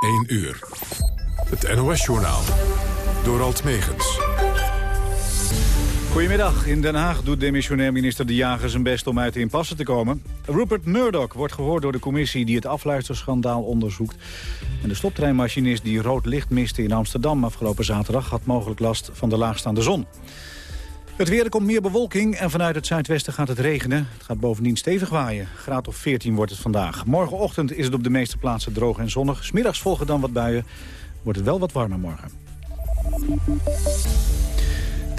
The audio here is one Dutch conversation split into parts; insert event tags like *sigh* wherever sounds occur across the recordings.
1 uur. Het NOS-journaal. Door Alt Megens. Goedemiddag. In Den Haag doet demissionair minister De Jager zijn best om uit de impasse te komen. Rupert Murdoch wordt gehoord door de commissie die het afluisterschandaal onderzoekt. En de stoptreinmachinist die rood licht miste in Amsterdam afgelopen zaterdag... had mogelijk last van de laagstaande zon. Het weer, er komt meer bewolking en vanuit het zuidwesten gaat het regenen. Het gaat bovendien stevig waaien. Graad of 14 wordt het vandaag. Morgenochtend is het op de meeste plaatsen droog en zonnig. Smiddags volgen dan wat buien. Wordt het wel wat warmer morgen.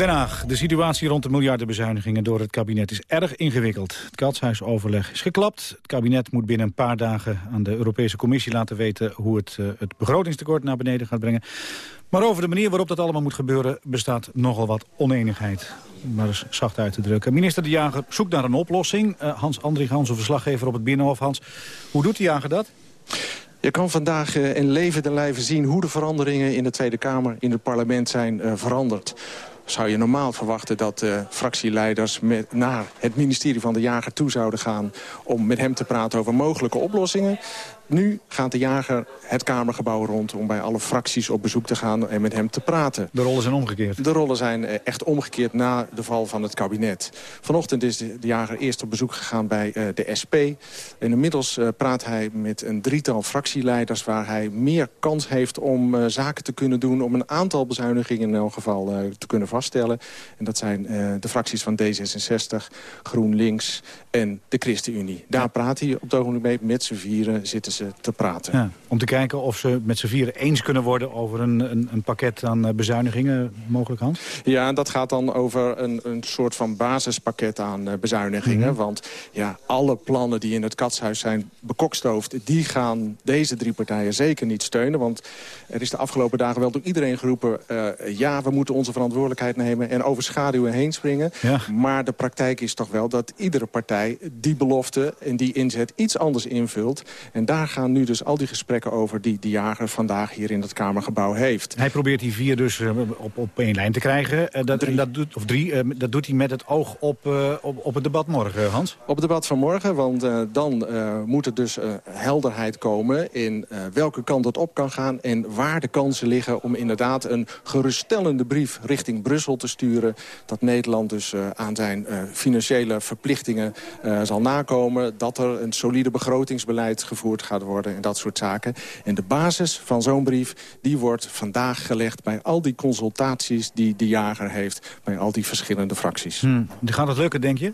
Den. De situatie rond de miljardenbezuinigingen door het kabinet is erg ingewikkeld. Het katshuisoverleg is geklapt. Het kabinet moet binnen een paar dagen aan de Europese Commissie laten weten... hoe het uh, het begrotingstekort naar beneden gaat brengen. Maar over de manier waarop dat allemaal moet gebeuren bestaat nogal wat oneenigheid. Maar eens zacht uit te drukken. Minister De Jager zoekt naar een oplossing. Uh, Hans Andrich, onze verslaggever op het Binnenhof. Hans, hoe doet De Jager dat? Je kan vandaag uh, in levende lijven zien hoe de veranderingen in de Tweede Kamer, in het parlement zijn veranderd zou je normaal verwachten dat uh, fractieleiders met, naar het ministerie van de Jager toe zouden gaan... om met hem te praten over mogelijke oplossingen. Nu gaat de jager het Kamergebouw rond om bij alle fracties op bezoek te gaan en met hem te praten. De rollen zijn omgekeerd? De rollen zijn eh, echt omgekeerd na de val van het kabinet. Vanochtend is de, jager eerst op bezoek gegaan bij uh, de SP. En inmiddels uh, praat hij met een drietal fractieleiders waar hij meer kans heeft om uh, zaken te kunnen doen... om een aantal bezuinigingen in elk geval te kunnen vaststellen. En dat zijn de fracties van D66, GroenLinks en de ChristenUnie. Daar praat hij op het ogenblik mee. Met z'n vieren zitten ze te praten. Ja, om te kijken of ze met z'n vieren eens kunnen worden over een, een, een, pakket aan eh, bezuinigingen, mogelijk Hans? Ja, dat gaat dan over een, een soort van basispakket aan uh, bezuinigingen. Mm -hmm. Want ja, alle plannen die in het katshuis zijn bekokstoofd... die gaan deze drie partijen zeker niet steunen. Want er is de afgelopen dagen wel door iedereen geroepen... Uh, ja, we moeten onze verantwoordelijkheid nemen en over schaduwen heen springen. Ja. Maar de praktijk is toch wel dat iedere partij die belofte en die inzet iets anders invult. En daar gaan nu dus al die gesprekken over die de jager vandaag hier in het Kamergebouw heeft. Hij probeert die vier dus uh, op, op één lijn te krijgen. Uh, dat, drie. Dat doet, of drie, uh, dat doet hij met het oog op, op, op het debat morgen, Hans? Op het debat van morgen, want dan moet er dus helderheid komen... in welke kant het op kan gaan en waar de kansen liggen... om inderdaad een geruststellende brief richting Brussel te sturen... dat Nederland dus aan zijn financiële verplichtingen zal nakomen... dat er een solide begrotingsbeleid gevoerd gaat worden en dat soort zaken. En de basis van zo'n brief die wordt vandaag gelegd bij al die consultaties die de jager heeft. Bij al die verschillende fracties. Hmm. Gaat het lukken, denk je?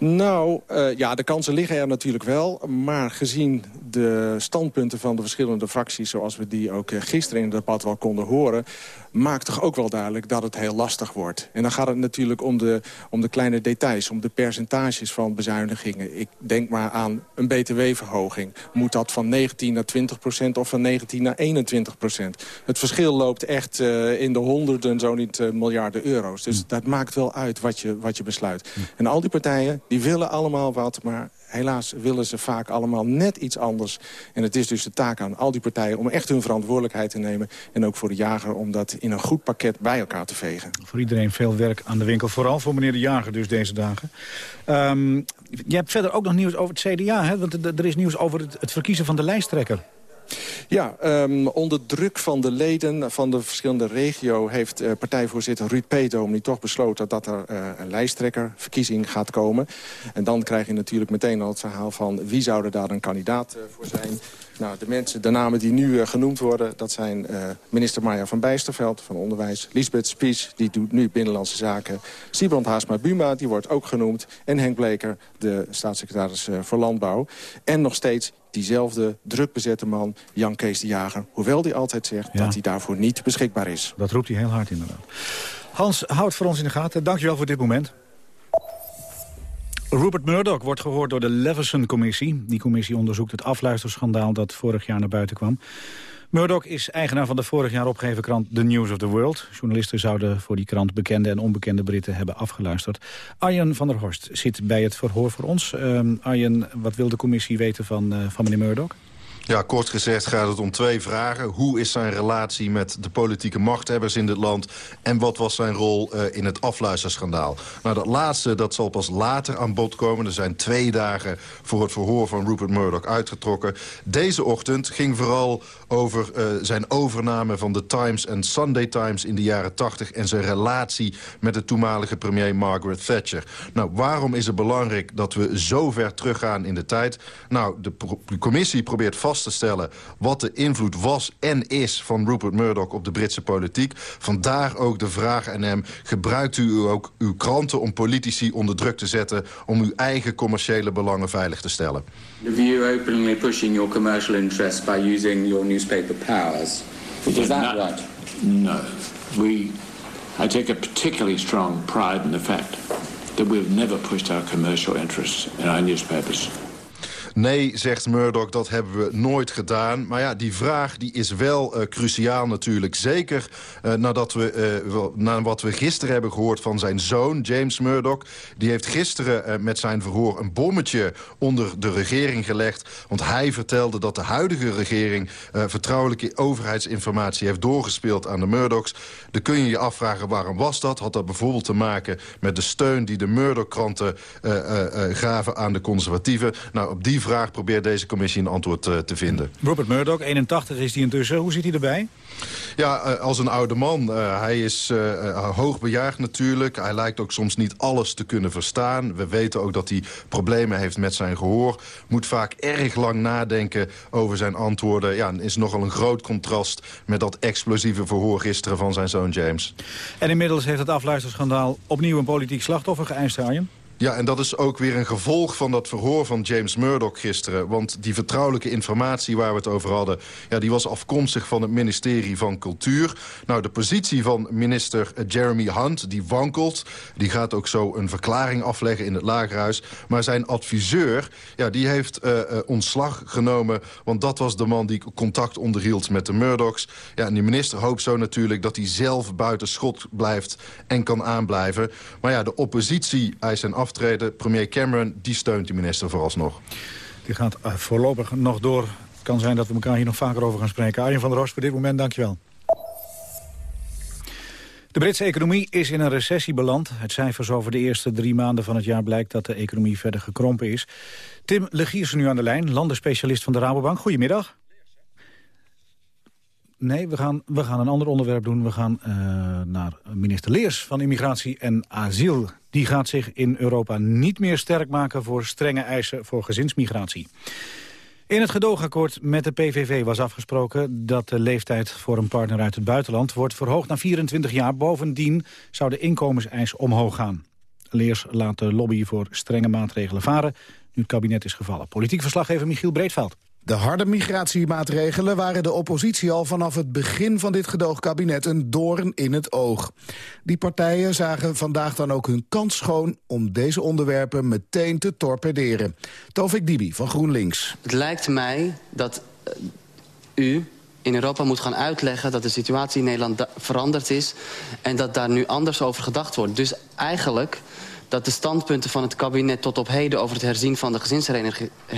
Nou, uh, ja, de kansen liggen er natuurlijk wel. Maar gezien de standpunten van de verschillende fracties... zoals we die ook gisteren in het debat wel konden horen... maakt toch ook wel duidelijk dat het heel lastig wordt. En dan gaat het natuurlijk om de, om de kleine details... om de percentages van bezuinigingen. Ik denk maar aan een btw-verhoging. Moet dat van 19 naar 20 procent of van 19 naar 21 procent? Het verschil loopt echt uh, in de honderden, zo niet miljarden euro's. Dus dat maakt wel uit wat je, wat je besluit. En al die partijen die willen allemaal wat, maar helaas willen ze vaak allemaal net iets anders. En het is dus de taak aan al die partijen om echt hun verantwoordelijkheid te nemen. En ook voor de jager om dat in een goed pakket bij elkaar te vegen. Voor iedereen veel werk aan de winkel. Vooral voor meneer de jager dus deze dagen. Um, je hebt verder ook nog nieuws over het CDA. Hè? Want er is nieuws over het, het verkiezen van de lijsttrekker. Ja, um, onder druk van de leden van de verschillende regio... heeft uh, partijvoorzitter Ruud Peetoom nu toch besloten... dat er uh, een lijsttrekkerverkiezing gaat komen. En dan krijg je natuurlijk meteen al het verhaal van... wie zou er daar een kandidaat uh, voor zijn... Nou, de mensen, de namen die nu genoemd worden... dat zijn minister Maya van Bijsterveld van Onderwijs... Lisbeth Spies, die doet nu Binnenlandse Zaken... Sibrand Haasma-Buma, die wordt ook genoemd... en Henk Bleker, de staatssecretaris voor Landbouw. En nog steeds diezelfde druk bezette man, Jan Kees de Jager... hoewel hij altijd zegt ja. dat hij daarvoor niet beschikbaar is. Dat roept hij heel hard inderdaad. Hans, houd voor ons in de gaten. Dankjewel voor dit moment. Rupert Murdoch wordt gehoord door de Leveson-commissie. Die commissie onderzoekt het afluisterschandaal dat vorig jaar naar buiten kwam. Murdoch is eigenaar van de vorig jaar opgegeven krant The News of the World. Journalisten zouden voor die krant bekende en onbekende Britten hebben afgeluisterd. Arjen van der Horst zit bij het verhoor voor ons. Uh, Arjen, wat wil de commissie weten van, uh, van meneer Murdoch? Ja, kort gezegd gaat het om twee vragen. Hoe is zijn relatie met de politieke machthebbers in dit land... en wat was zijn rol uh, in het afluisterschandaal? Nou, dat laatste dat zal pas later aan bod komen. Er zijn twee dagen voor het verhoor van Rupert Murdoch uitgetrokken. Deze ochtend ging vooral over uh, zijn overname van de Times en Sunday Times in de jaren 80... en zijn relatie met de toenmalige premier Margaret Thatcher. Nou, waarom is het belangrijk dat we zo ver teruggaan in de tijd? Nou, de, de commissie probeert vast te stellen wat de invloed was en is van Rupert Murdoch op de Britse politiek. Vandaar ook de vraag aan hem, gebruikt u ook uw kranten om politici onder druk te zetten om uw eigen commerciële belangen veilig te stellen? Have you openly pushing your commercial interests by using your newspaper powers? Is that no, right? No. We, I take a particularly strong pride in the fact that we've never pushed our commercial interests in our newspapers. Nee, zegt Murdoch, dat hebben we nooit gedaan. Maar ja, die vraag die is wel uh, cruciaal natuurlijk. Zeker uh, nadat we, uh, na wat we gisteren hebben gehoord van zijn zoon, James Murdoch. Die heeft gisteren met zijn verhoor een bommetje onder de regering gelegd. Want hij vertelde dat de huidige regering vertrouwelijke overheidsinformatie heeft doorgespeeld aan de Murdochs. Dan kun je je afvragen waarom was dat? Had dat bijvoorbeeld te maken met de steun die de Murdoch-kranten gaven aan de conservatieven? Nou, op die vraag probeert deze commissie een antwoord uh, te vinden. Robert Murdoch, 81 is hij intussen. Hoe zit hij erbij? Ja, uh, als een oude man. Uh, hij is hoogbejaagd natuurlijk. Hij lijkt ook soms niet alles te kunnen verstaan. We weten ook dat hij problemen heeft met zijn gehoor. Moet vaak erg lang nadenken over zijn antwoorden. Ja, is nogal een groot contrast met dat explosieve verhoor gisteren van zijn zoon James. En inmiddels heeft het afluisterschandaal opnieuw een politiek slachtoffer geëist, Arjen? Ja, en dat is ook weer een gevolg van dat verhoor van James Murdoch gisteren. Want die vertrouwelijke informatie waar we het over hadden... Ja, die was afkomstig van het ministerie van Cultuur. Nou, de positie van minister Jeremy Hunt, die wankelt. Die gaat ook zo een verklaring afleggen in het lagerhuis. Maar zijn adviseur, ja, die heeft uh, uh, ontslag genomen... want dat was de man die contact onderhield met de Murdochs. Ja, en die minister hoopt zo natuurlijk dat hij zelf buiten schot blijft... en kan aanblijven. Maar ja, de oppositie eist zijn af aftreden. Premier Cameron die steunt die minister vooralsnog. Die gaat uh, voorlopig nog door. Het kan zijn dat we elkaar hier nog vaker over gaan spreken. Arjen van der Roos, voor dit moment dankjewel. De Britse economie is in een recessie beland. Het cijfers over de eerste drie maanden van het jaar blijkt dat de economie verder gekrompen is. Tim Legiers nu aan de lijn, landenspecialist van de Rabobank. Goedemiddag. Nee, we gaan, we gaan een ander onderwerp doen. We gaan uh, naar minister Leers van Immigratie en Asiel. Die gaat zich in Europa niet meer sterk maken voor strenge eisen voor gezinsmigratie. In het gedoogakkoord met de PVV was afgesproken dat de leeftijd voor een partner uit het buitenland wordt verhoogd naar 24 jaar. Bovendien zou de inkomenseis omhoog gaan. Leers laat de lobby voor strenge maatregelen varen nu het kabinet is gevallen. Politiek verslaggever Michiel Breedveld. De harde migratiemaatregelen waren de oppositie al vanaf het begin van dit gedoogkabinet een doorn in het oog. Die partijen zagen vandaag dan ook hun kans schoon om deze onderwerpen meteen te torpederen. Tovik Dibi van GroenLinks. Het lijkt mij dat uh, u in Europa moet gaan uitleggen dat de situatie in Nederland veranderd is... en dat daar nu anders over gedacht wordt. Dus eigenlijk dat de standpunten van het kabinet tot op heden... over het herzien van de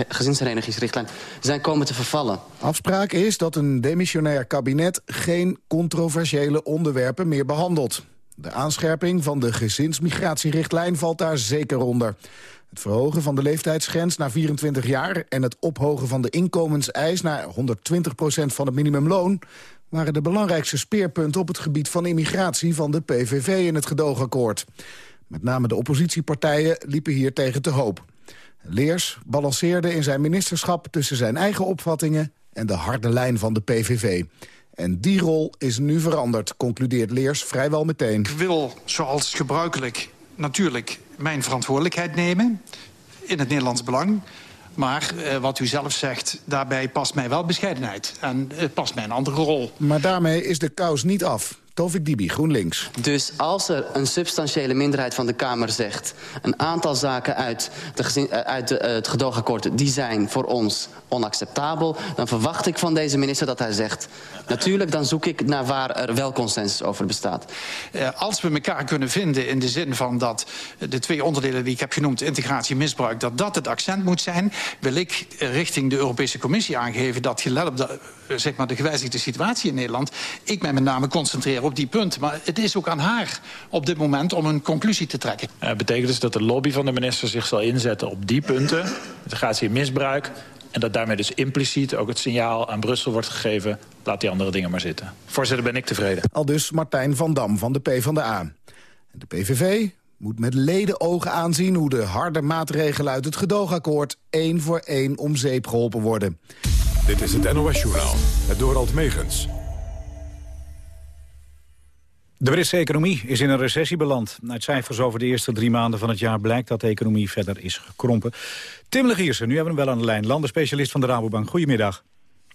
gezinsherenigingsrichtlijn zijn komen te vervallen. Afspraak is dat een demissionair kabinet geen controversiële onderwerpen meer behandelt. De aanscherping van de gezinsmigratierichtlijn valt daar zeker onder. Het verhogen van de leeftijdsgrens naar 24 jaar... en het ophogen van de inkomenseis naar 120% van het minimumloon... waren de belangrijkste speerpunten op het gebied van immigratie... van de PVV in het gedoogakkoord. Met name de oppositiepartijen liepen hier tegen te hoop. Leers balanceerde in zijn ministerschap tussen zijn eigen opvattingen... en de harde lijn van de PVV. En die rol is nu veranderd, concludeert Leers vrijwel meteen. Ik wil, zoals gebruikelijk, natuurlijk mijn verantwoordelijkheid nemen... in het Nederlands belang. Maar eh, wat u zelf zegt, daarbij past mij wel bescheidenheid. En het past mij een andere rol. Maar daarmee is de kous niet af. Tovik Dibi, GroenLinks. Dus als er een substantiële minderheid van de Kamer zegt... een aantal zaken uit, de eh, uit de, het gedoogakkoord... die zijn voor ons onacceptabel... dan verwacht ik van deze minister dat hij zegt... natuurlijk, dan zoek ik naar waar er wel consensus over bestaat. als we elkaar kunnen vinden in de zin van dat... de twee onderdelen die ik heb genoemd, integratie en misbruik... dat dat het accent moet zijn, wil ik richting de Europese Commissie aangeven... dat gelet op de, zeg maar, de gewijzigde situatie in Nederland... ik mij met name concentreer op die punten. Maar het is ook aan haar op dit moment om een conclusie te trekken. Dat betekent dus dat de lobby van de minister zich zal inzetten op die punten. Integratie en misbruik. En dat daarmee dus impliciet ook het signaal aan Brussel wordt gegeven... laat die andere dingen maar zitten. Voorzitter, ben ik tevreden. Al dus Martijn van Dam van de PvdA. De PVV moet met ledenogen aanzien hoe de harde maatregelen uit het gedoogakkoord één voor één om zeep geholpen worden. Dit is het NOS-journaal, het Dorald Megens. De Britse economie is in een recessie beland. Uit cijfers over de eerste drie maanden van het jaar blijkt dat de economie verder is gekrompen. Tim Legiersen, nu hebben we hem wel aan de lijn, landenspecialist van de Rabobank. Goedemiddag.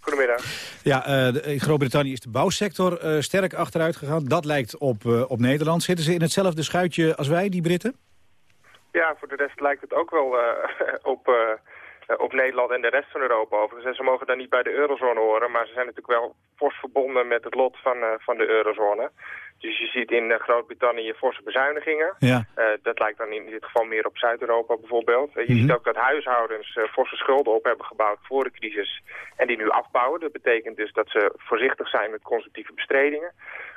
Goedemiddag. Ja, uh, in Groot-Brittannië is de bouwsector uh, sterk achteruit gegaan. Dat lijkt op, uh, op Nederland. Zitten ze in hetzelfde schuitje als wij, die Britten? Ja, voor de rest lijkt het ook wel *laughs* op, op Nederland en de rest van Europa overigens. En ze mogen dan niet bij de eurozone horen, maar ze zijn natuurlijk wel fors verbonden met het lot van, van de eurozone. Dus je ziet in Groot-Brittannië forse bezuinigingen. Ja. Uh, dat lijkt dan in dit geval meer op Zuid-Europa bijvoorbeeld. Uh, je mm -hmm. ziet ook dat huishoudens forse schulden op hebben gebouwd voor de crisis en die nu afbouwen. Dat betekent dus dat ze voorzichtig zijn met consumptieve bestedingen.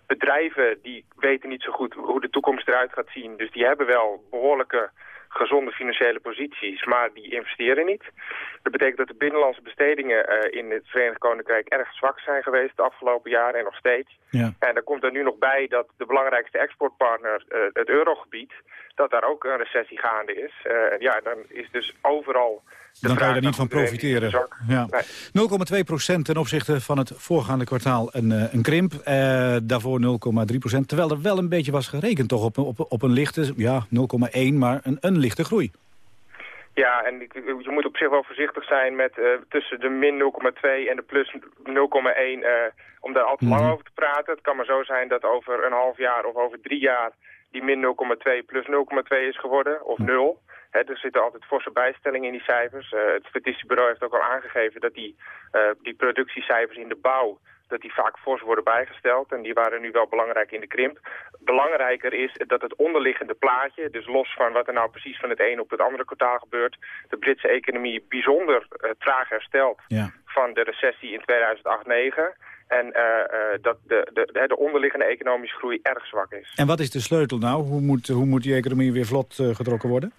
Bedrijven die weten niet zo goed hoe de toekomst eruit gaat zien. Dus die hebben wel behoorlijke gezonde financiële posities, maar die investeren niet. Dat betekent dat de binnenlandse bestedingen uh, in het Verenigd Koninkrijk erg zwak zijn geweest de afgelopen jaren en nog steeds. Ja. En daar komt er nu nog bij dat de belangrijkste exportpartner, uh, het eurogebied, dat daar ook een recessie gaande is. Uh, ja, dan is dus overal dan kan je er niet van profiteren. Ja. 0,2 procent ten opzichte van het voorgaande kwartaal een, een krimp. Uh, daarvoor 0,3 procent. Terwijl er wel een beetje was gerekend toch op, op, op een lichte, ja 0,1, maar een, een lichte groei. Ja, en je moet op zich wel voorzichtig zijn met uh, tussen de min 0,2 en de plus 0,1... Uh, om daar al te lang -hmm. over te praten. Het kan maar zo zijn dat over een half jaar of over drie jaar... die min 0,2 plus 0,2 is geworden, of 0. He, er zitten altijd forse bijstellingen in die cijfers. Uh, het statistische heeft ook al aangegeven dat die, uh, die productiecijfers in de bouw dat die vaak fors worden bijgesteld. En die waren nu wel belangrijk in de krimp. Belangrijker is dat het onderliggende plaatje, dus los van wat er nou precies van het ene op het andere kwartaal gebeurt, de Britse economie bijzonder uh, traag herstelt ja. van de recessie in 2008-2009. En uh, uh, dat de, de, de onderliggende economische groei erg zwak is. En wat is de sleutel nou? Hoe moet, hoe moet die economie weer vlot uh, getrokken worden?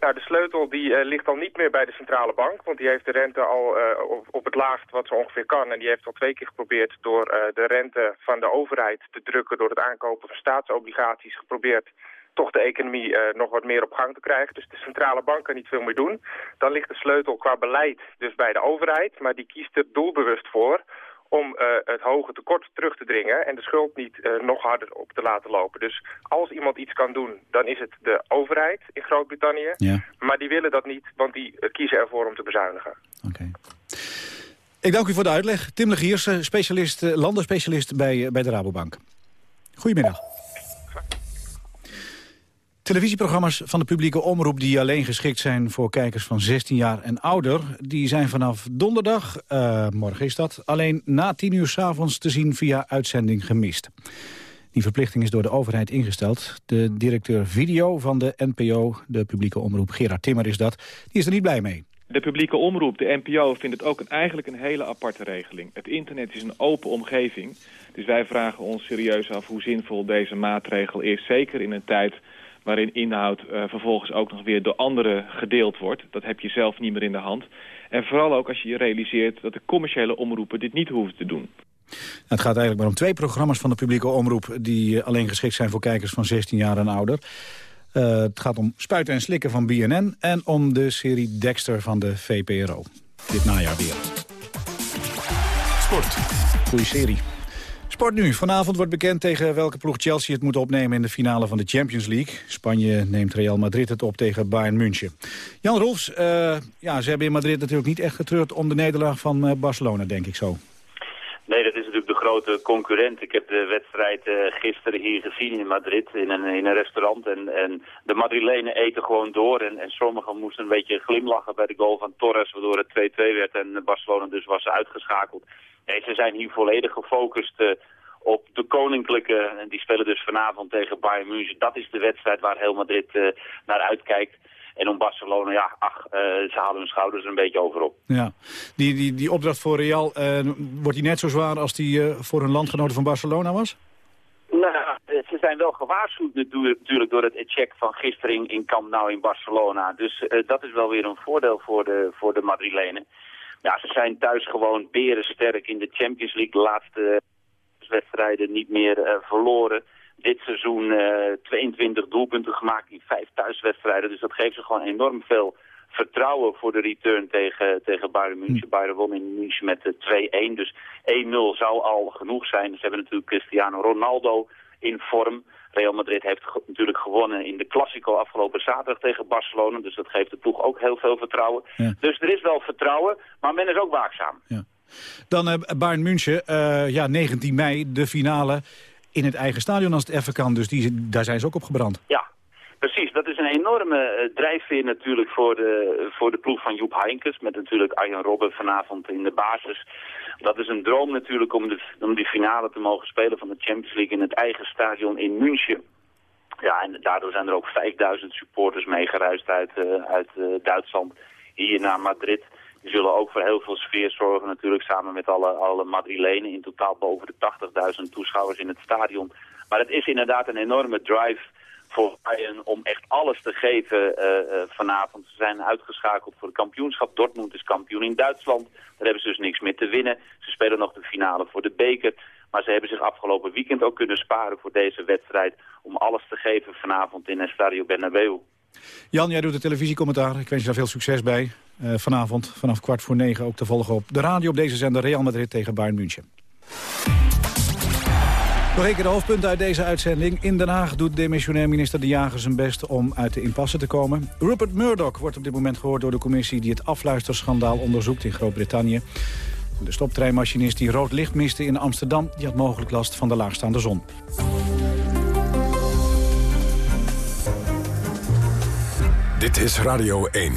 Nou, de sleutel die uh, ligt al niet meer bij de centrale bank, want die heeft de rente al uh, op, op, het laagst wat ze ongeveer kan. En die heeft al twee keer geprobeerd door uh, de rente van de overheid te drukken door het aankopen van staatsobligaties geprobeerd toch de economie nog wat meer op gang te krijgen. Dus de centrale bank kan niet veel meer doen. Dan ligt de sleutel qua beleid dus bij de overheid, maar die kiest er doelbewust voor om uh, het hoge tekort terug te dringen en de schuld niet uh, nog harder op te laten lopen. Dus als iemand iets kan doen, dan is het de overheid in Groot-Brittannië. Ja. Maar die willen dat niet, want die uh, kiezen ervoor om te bezuinigen. Oké. Okay. Ik dank u voor de uitleg. Tim Legiers, specialist, landenspecialist bij, bij de Rabobank. Goedemiddag. Televisieprogramma's van de publieke omroep die alleen geschikt zijn voor kijkers van 16 jaar en ouder... die zijn vanaf donderdag, uh, morgen is dat, alleen na 10 uur s avonds te zien via uitzending gemist. Die verplichting is door de overheid ingesteld. De directeur video van de NPO, de publieke omroep, Gerard Timmer is dat, die is er niet blij mee. De publieke omroep, de NPO, vindt het ook eigenlijk een hele aparte regeling. Het internet is een open omgeving, dus wij vragen ons serieus af hoe zinvol deze maatregel is. Zeker in een tijd waarin inhoud uh, vervolgens ook nog weer door anderen gedeeld wordt. Dat heb je zelf niet meer in de hand. En vooral ook als je je realiseert dat de commerciële omroepen dit niet hoeven te doen. Het gaat eigenlijk maar om twee programma's van de publieke omroep... die alleen geschikt zijn voor kijkers van 16 jaar en ouder. Uh, het gaat om Spuiten en Slikken van BNN... en om de serie Dexter van de VPRO. Dit najaar weer. Sport. Goeie serie. Sport nu. Vanavond wordt bekend tegen welke ploeg Chelsea het moet opnemen in de finale van de Champions League. Spanje neemt Real Madrid het op tegen Bayern München. Jan Rolfs, uh, ja, ze hebben in Madrid natuurlijk niet echt getreurd om de nederlaag van uh, Barcelona, denk ik zo. Nee, dat is natuurlijk grote concurrent. Ik heb de wedstrijd uh, gisteren hier gezien in Madrid in een, in een restaurant. En, en de Madrilenen eten gewoon door. En, en sommigen moesten een beetje glimlachen bij de goal van Torres, waardoor het 2-2 werd. En Barcelona dus was uitgeschakeld. Ze zijn hier volledig gefocust uh, op de koninklijke. En die spelen dus vanavond tegen Bayern München. Dat is de wedstrijd waar heel Madrid uh, naar uitkijkt. En om Barcelona, ja, ach, uh, ze halen hun schouders een beetje overop. Ja, die, die, die opdracht voor Real, uh, wordt die net zo zwaar als die uh, voor hun landgenoten van Barcelona was? Nou, ze zijn wel gewaarschuwd natuurlijk door het check van gisteren in Camp Nou in Barcelona. Dus dat is wel weer een voordeel voor de, voor de Madrilenen. Ja, ze zijn thuis gewoon berensterk in de Champions League. De laatste wedstrijden niet meer verloren dit seizoen uh, 22 doelpunten gemaakt in vijf thuiswedstrijden. Dus dat geeft ze gewoon enorm veel vertrouwen voor de return tegen, tegen Bayern München. Hm. Bayern won in München met 2-1, dus 1-0 zou al genoeg zijn. Ze hebben natuurlijk Cristiano Ronaldo in vorm. Real Madrid heeft ge natuurlijk gewonnen in de Classico afgelopen zaterdag tegen Barcelona. Dus dat geeft de ploeg ook heel veel vertrouwen. Ja. Dus er is wel vertrouwen, maar men is ook waakzaam. Ja. Dan uh, Bayern München, uh, ja, 19 mei, de finale in het eigen stadion als het even kan. Dus die, daar zijn ze ook op gebrand. Ja, precies. Dat is een enorme uh, drijfveer natuurlijk voor de, voor de ploeg van Joep Heinkes. Met natuurlijk Arjen Robben vanavond in de basis. Dat is een droom natuurlijk om, de, om die finale te mogen spelen van de Champions League in het eigen stadion in München. Ja, en daardoor zijn er ook 5000 supporters meegereisd uit, uh, uit uh, Duitsland hier naar Madrid. Die zullen ook voor heel veel sfeer zorgen natuurlijk samen met alle, alle Madrilenen. In totaal boven de 80.000 toeschouwers in het stadion. Maar het is inderdaad een enorme drive voor Bayern om echt alles te geven uh, uh, vanavond. Ze zijn uitgeschakeld voor het kampioenschap. Dortmund is kampioen in Duitsland. Daar hebben ze dus niks meer te winnen. Ze spelen nog de finale voor de beker. Maar ze hebben zich afgelopen weekend ook kunnen sparen voor deze wedstrijd... om alles te geven vanavond in Estadio Bernabeu. Jan, jij doet de televisiecommentaar. Ik wens je daar veel succes bij. Uh, vanavond vanaf kwart voor negen ook te volgen op de radio op deze zender Real Madrid tegen Bayern München. Een keer de hoofdpunten uit deze uitzending. In Den Haag doet demissionair minister De Jager zijn best om uit de impasse te komen. Rupert Murdoch wordt op dit moment gehoord door de commissie... die het afluisterschandaal onderzoekt in Groot-Brittannië. De stoptreinmachinist die rood licht miste in Amsterdam... die had mogelijk last van de laagstaande zon. Dit is Radio 1.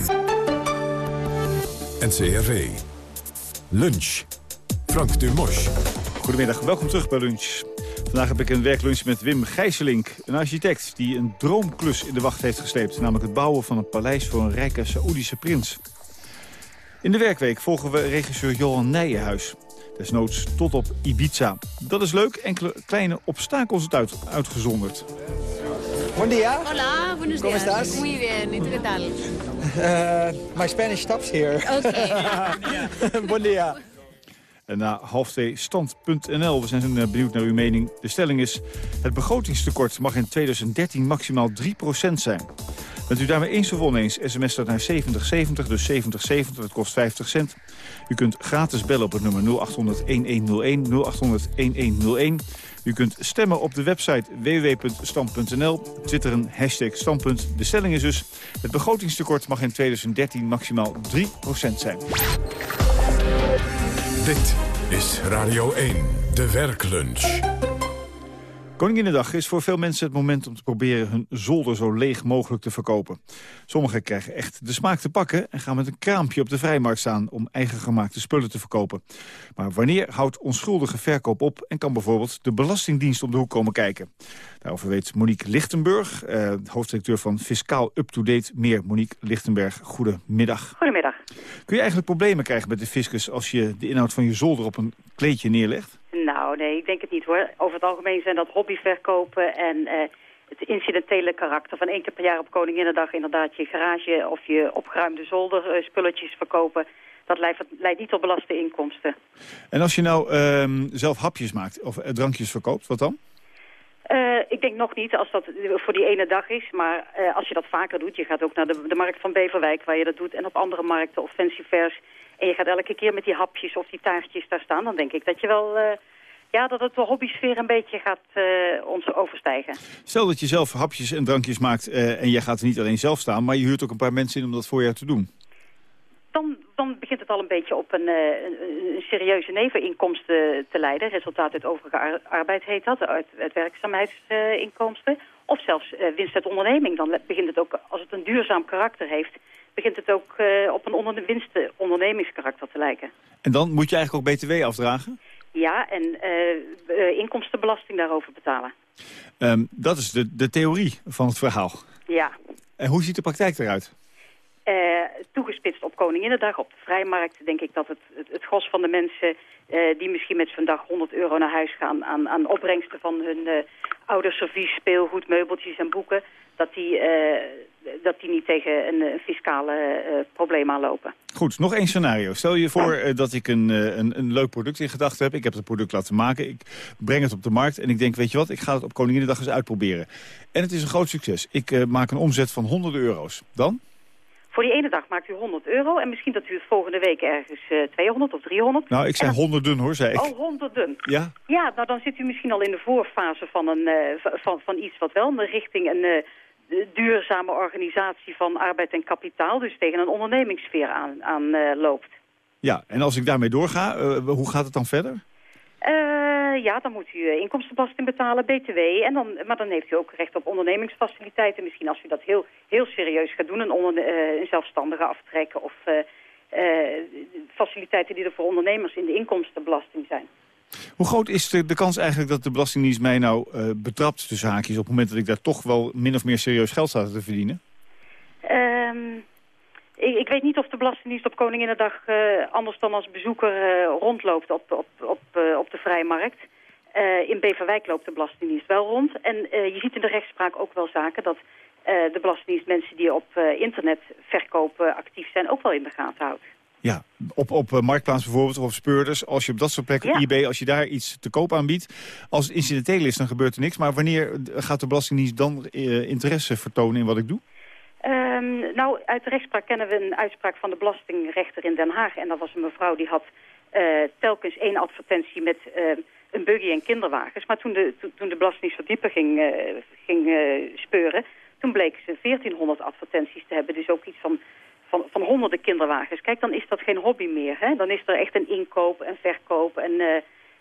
NCRV. Lunch. Frank Dumos. Goedemiddag, welkom terug bij Lunch. Vandaag heb ik een werklunch met Wim Gijselink, een architect die een droomklus in de wacht heeft gesleept. Namelijk het bouwen van een paleis voor een rijke Saoedische prins. In de werkweek volgen we regisseur Johan Nijenhuis. Desnoods tot op Ibiza. Dat is leuk, enkele kleine obstakels het uit, uitgezonderd. Buen. Hola, buenos ¿Cómo días. estás? Muy bien, ¿y tú qué tal? Uh, my Spanish stops here. Oké. *laughs* Buen dia. En na half twee stand.nl. We zijn uh, benieuwd naar uw mening. De stelling is, het begrotingstekort mag in 2013 maximaal 3% zijn. Bent u daarmee eens of oneens? SMS dat naar 7070, dus 7070, dat kost 50 cent. U kunt gratis bellen op het nummer 0800-1101, 0800-1101. U kunt stemmen op de website www.stand.nl. Twitteren hashtag standpunt. De stelling is dus, het begrotingstekort mag in 2013 maximaal 3% zijn. Dit is Radio 1, de werklunch. Koninginnedag is voor veel mensen het moment om te proberen hun zolder zo leeg mogelijk te verkopen. Sommigen krijgen echt de smaak te pakken en gaan met een kraampje op de vrijmarkt staan om eigen gemaakte spullen te verkopen. Maar wanneer houdt onschuldige verkoop op en kan bijvoorbeeld de Belastingdienst om de hoek komen kijken? Daarover weet Monique Lichtenburg, eh, hoofddirecteur van Fiscaal Up to Date, meer. Monique Lichtenberg, goedemiddag. Goedemiddag. Kun je eigenlijk problemen krijgen met de fiscus als je de inhoud van je zolder op een kleedje neerlegt? Nou, nee, ik denk het niet hoor. Over het algemeen zijn dat hobbyverkopen en eh, het incidentele karakter van één keer per jaar op Koninginnedag inderdaad je garage of je opgeruimde zolder uh, spulletjes verkopen. Dat leidt, leidt niet tot belaste inkomsten. En als je nou uh, zelf hapjes maakt of drankjes verkoopt, wat dan? Uh, ik denk nog niet als dat voor die ene dag is, maar uh, als je dat vaker doet, je gaat ook naar de, de markt van Beverwijk waar je dat doet en op andere markten of fancy fairs en je gaat elke keer met die hapjes of die taartjes daar staan, dan denk ik dat je wel, uh, ja, dat het de hobbysfeer een beetje gaat ons overstijgen. Stel dat je zelf hapjes en drankjes maakt en je gaat er niet alleen zelf staan, maar je huurt ook een paar mensen in om dat voor jou te doen. Dan, dan begint het al een beetje op een, eh, een, een serieuze neveninkomsten te leiden. Resultaat uit overige ar- arbeid heet dat, uit, uit werkzaamheidsinkomsten. of zelfs eh, winst uit onderneming. Dan begint het ook, als het een duurzaam karakter heeft... begint het ook eh, op een onder ondernemingskarakter te lijken. En dan moet je eigenlijk ook BTW afdragen? Ja, en eh, eh, inkomstenbelasting daarover betalen. Ehm, dat is de, de theorie van het verhaal. Ja. En hoe ziet de praktijk eruit? Toegespitst op Koninginnedag, op de vrijmarkt, denk ik dat het, het, het gros van de mensen die misschien met z'n dag 100 euro naar huis gaan aan, aan opbrengsten van hun uh, ouderservies, speelgoed, meubeltjes en boeken, dat die, dat die niet tegen een, een fiscale uh, probleem aanlopen. Goed, nog één scenario. Stel je voor uh, dat ik een, een, een leuk product in gedachten heb. Ik heb het product laten maken. Ik breng het op de markt en ik denk, weet je wat, ik ga het op Koninginnedag eens uitproberen. En het is een groot succes. Ik uh, maak een omzet van honderden euro's. Dan? Voor die ene dag maakt u 100 euro en misschien dat u het volgende week ergens uh, 200 of 300. Nou, ik zei dan... honderden hoor, zei ik. Oh, honderden. Ja? Ja, nou dan zit u misschien al in de voorfase van, een, uh, van, van iets wat wel richting een duurzame organisatie van arbeid en kapitaal, dus tegen een ondernemingssfeer aan, aan uh, loopt. Ja, en als ik daarmee doorga, hoe gaat het dan verder? Uh, ja, dan moet u inkomstenbelasting betalen, btw. En dan, maar dan heeft u ook recht op ondernemingsfaciliteiten. Misschien als u dat heel, heel serieus gaat doen, een, onder, een zelfstandige aftrekken... of faciliteiten die er voor ondernemers in de inkomstenbelasting zijn. Hoe groot is de, de kans eigenlijk dat de Belastingdienst mij nou betrapt tussen haakjes... op het moment dat ik daar toch wel min of meer serieus geld sta te verdienen? Um, ik, ik, weet niet of de Belastingdienst op Koninginnedag uh, anders dan als bezoeker uh, rondloopt op, op, op, uh, op de vrijmarkt. in Beverwijk loopt de Belastingdienst wel rond. En je ziet in de rechtspraak ook wel zaken dat de Belastingdienst mensen die op internet verkopen actief zijn ook wel in de gaten houdt. Ja, op, op Marktplaats bijvoorbeeld of op Speurders. Als je op dat soort plekken, ja. eBay, als je daar iets te koop aanbiedt. Als het incidenteel is, dan gebeurt er niks. Maar wanneer gaat de Belastingdienst dan interesse vertonen in wat ik doe? Um, nou, uit de rechtspraak kennen we een uitspraak van de belastingrechter in Den Haag. En dat was een mevrouw die had uh, telkens één advertentie met uh, een buggy en kinderwagens. Maar toen de, toen de Belastingdienst verdiepen ging, uh, ging speuren, toen bleek ze 1400 advertenties te hebben. Dus ook iets van, van, van honderden kinderwagens. Kijk, dan is dat geen hobby meer. Hè? Dan is er echt een inkoop en verkoop en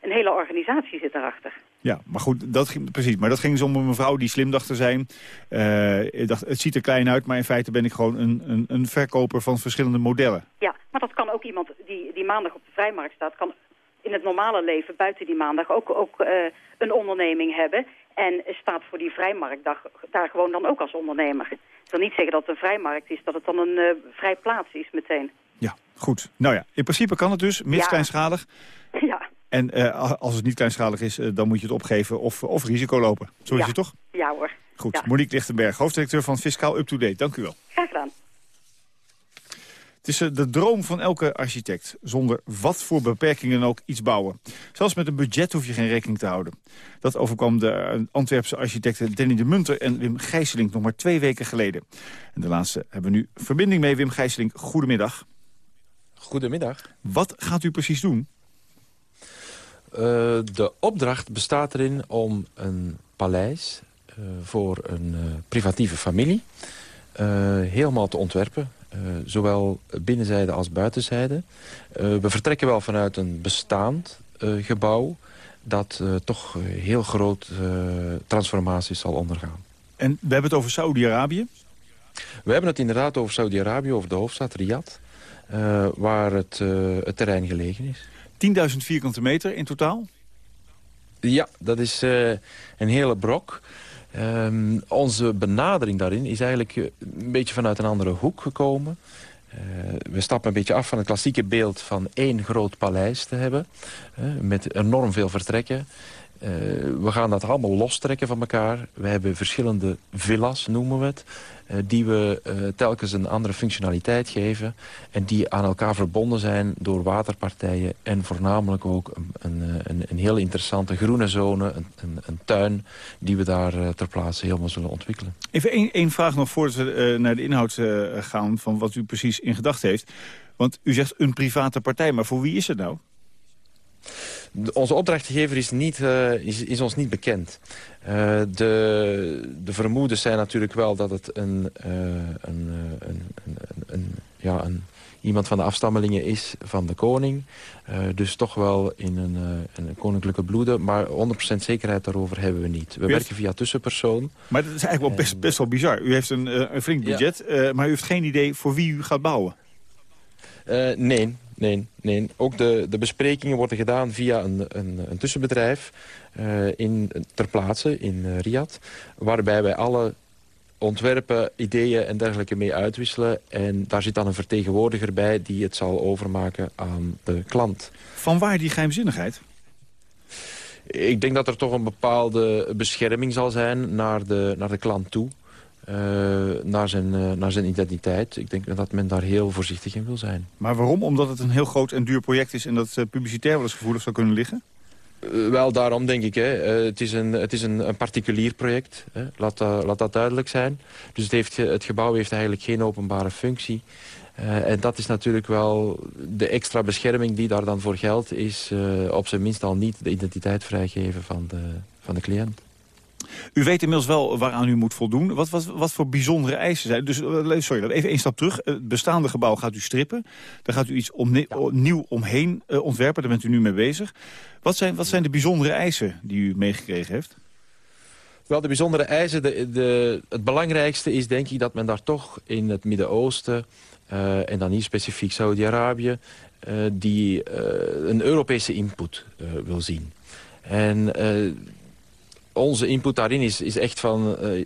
een hele organisatie zit erachter. Ja, maar goed, dat ging, precies. Maar dat ging dus om een mevrouw die slim dacht te zijn. Uh, ik dacht, het ziet er klein uit, maar in feite ben ik gewoon een, een, een verkoper van verschillende modellen. Ja, maar dat kan ook iemand die, die maandag op de vrijmarkt staat... kan in het normale leven buiten die maandag ook, ook uh, een onderneming hebben... en staat voor die vrijmarktdag daar gewoon dan ook als ondernemer. Ik wil niet zeggen dat het een vrijmarkt is, dat het dan een uh, vrij plaats is meteen. Ja, goed. Nou ja, in principe kan het dus, mits ja. kleinschalig. *laughs* Ja. En uh, als het niet kleinschalig is, uh, dan moet je het opgeven of, of risico lopen. Zo ja. is het toch? Ja hoor. Goed, ja. Monique Lichtenberg, hoofddirecteur van Fiscaal Up to Date. Dank u wel. Graag gedaan. Het is uh, de droom van elke architect. Zonder wat voor beperkingen ook iets bouwen. Zelfs met een budget hoef je geen rekening te houden. Dat overkwam de Antwerpse architecten Danny de Munter en Wim Gijsselink nog maar twee weken geleden. En de laatste hebben we nu verbinding mee. Wim Gijsselink, goedemiddag. Goedemiddag. Wat gaat u precies doen? Uh, de opdracht bestaat erin om een paleis uh, voor een uh, privatieve familie helemaal te ontwerpen. Zowel binnenzijde als buitenzijde. we vertrekken wel vanuit een bestaand gebouw dat toch heel groot transformaties zal ondergaan. En we hebben het over Saudi-Arabië? We hebben het inderdaad over Saudi-Arabië, over de hoofdstad Riyadh. waar het, het terrein gelegen is. 10.000 vierkante meter in totaal? Ja, dat is een hele brok. Um, onze benadering daarin is eigenlijk een beetje vanuit een andere hoek gekomen. Uh, we stappen een beetje af van het klassieke beeld van één groot paleis te hebben. Uh, met enorm veel vertrekken. We gaan dat allemaal lostrekken van elkaar. We hebben verschillende villas, noemen we het. Uh, die we uh, telkens een andere functionaliteit geven... en die aan elkaar verbonden zijn door waterpartijen... en voornamelijk ook een, een, een, heel interessante groene zone, een, een, tuin... die we daar ter plaatse helemaal zullen ontwikkelen. Even één, één vraag nog voordat we naar de inhoud gaan... van wat u precies in gedachten heeft. Want u zegt een private partij, maar voor wie is het nou? Onze opdrachtgever is, niet, uh, is, is, ons niet bekend. Uh, de, de vermoedens zijn natuurlijk wel dat het een, uh, een, een, een, een, ja, een iemand van de afstammelingen is van de koning. Dus toch wel in een, een koninklijke bloede. Maar 100% zekerheid daarover hebben we niet. We werken via tussenpersoon. Maar dat is eigenlijk wel best, best wel bizar. U heeft een, een flink budget, ja. maar u heeft geen idee voor wie u gaat bouwen. nee, nee, nee. Ook de, de besprekingen worden gedaan via een, een, een tussenbedrijf in, ter plaatse in Riyadh. Waarbij wij alle ontwerpen, ideeën en dergelijke mee uitwisselen. En daar zit dan een vertegenwoordiger bij die het zal overmaken aan de klant. Van waar die geheimzinnigheid? Ik denk dat er toch een bepaalde bescherming zal zijn naar de, naar de klant toe. Uh, naar, zijn, uh, naar zijn identiteit. Ik denk dat men daar heel voorzichtig in wil zijn. Maar waarom? Omdat het een heel groot en duur project is... en dat uh, publicitair wel eens gevoelig zou kunnen liggen? Wel, daarom denk ik. Hè. Het is, een, het is een, een particulier project. Hè. Laat, laat dat duidelijk zijn. Dus het, heeft, het gebouw heeft eigenlijk geen openbare functie. en dat is natuurlijk wel de extra bescherming die daar dan voor geldt... is op zijn minst al niet de identiteit vrijgeven van de, van de cliënt. U weet inmiddels wel waaraan u moet voldoen. Wat, wat, wat voor bijzondere eisen zijn? Dus, sorry, even één stap terug. Het bestaande gebouw gaat u strippen. Daar gaat u iets om, ja. nieuw omheen uh, ontwerpen. Daar bent u nu mee bezig. Wat zijn, wat zijn de bijzondere eisen die u meegekregen heeft? Wel, de bijzondere eisen, de, de, het belangrijkste is denk ik dat men daar toch in het Midden-Oosten... Uh, en dan niet specifiek Saudi-Arabië... Uh, die een Europese input wil zien. En onze input daarin is, is echt van uh,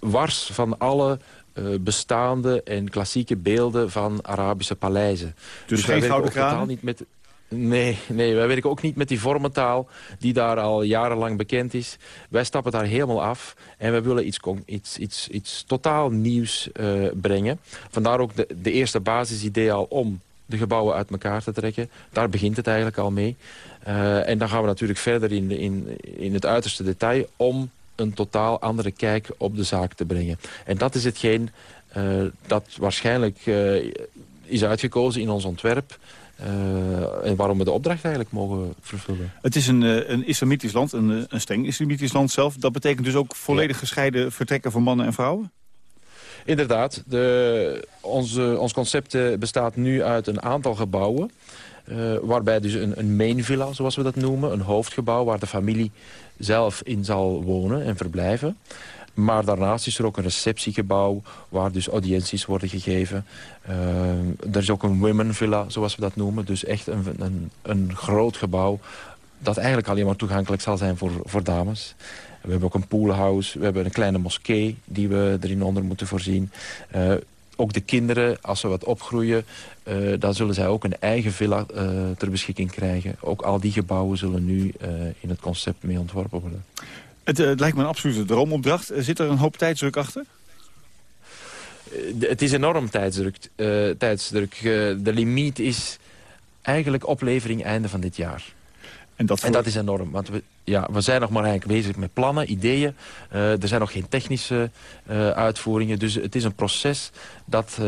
wars van alle uh, bestaande en klassieke beelden van Arabische paleizen. Dus, dus geen gouden kraan? niet met. Nee, nee, wij werken ook niet met die vormentaal die daar al jarenlang bekend is. Wij stappen daar helemaal af en we willen iets, iets, iets, iets totaal nieuws uh, brengen. Vandaar ook de, de eerste basisidee al om de gebouwen uit elkaar te trekken. Daar begint het eigenlijk al mee. Uh, en dan gaan we natuurlijk verder in, in, in het uiterste detail... om een totaal andere kijk op de zaak te brengen. En dat is hetgeen uh, dat waarschijnlijk uh, is uitgekozen in ons ontwerp... en waarom we de opdracht eigenlijk mogen vervullen. Het is een, een islamitisch land, een, een streng islamitisch land zelf. Dat betekent dus ook volledig ja. gescheiden vertrekken voor mannen en vrouwen? Inderdaad. De, onze, ons concept bestaat nu uit een aantal gebouwen. Uh, waarbij dus een, een main villa, zoals we dat noemen. Een hoofdgebouw waar de familie zelf in zal wonen en verblijven. Maar daarnaast is er ook een receptiegebouw waar dus audiënties worden gegeven. Uh, er is ook een women villa, zoals we dat noemen. Dus echt een, een, een groot gebouw dat eigenlijk alleen maar toegankelijk zal zijn voor, voor dames. We hebben ook een poolhouse, we hebben een kleine moskee die we erin onder moeten voorzien. Uh, ook de kinderen, als ze wat opgroeien, uh, dan zullen zij ook een eigen villa uh, ter beschikking krijgen. Ook al die gebouwen zullen nu in het concept mee ontworpen worden. Het, het, lijkt me een absolute droomopdracht. Zit er een hoop tijdsdruk achter? het is enorm tijdsdruk. tijdsdruk. de limiet is eigenlijk oplevering einde van dit jaar. En dat, voor... en dat is enorm, want we, ja, we zijn nog maar eigenlijk bezig met plannen, ideeën. Uh, er zijn nog geen technische uh, uitvoeringen. Dus het is een proces dat, uh,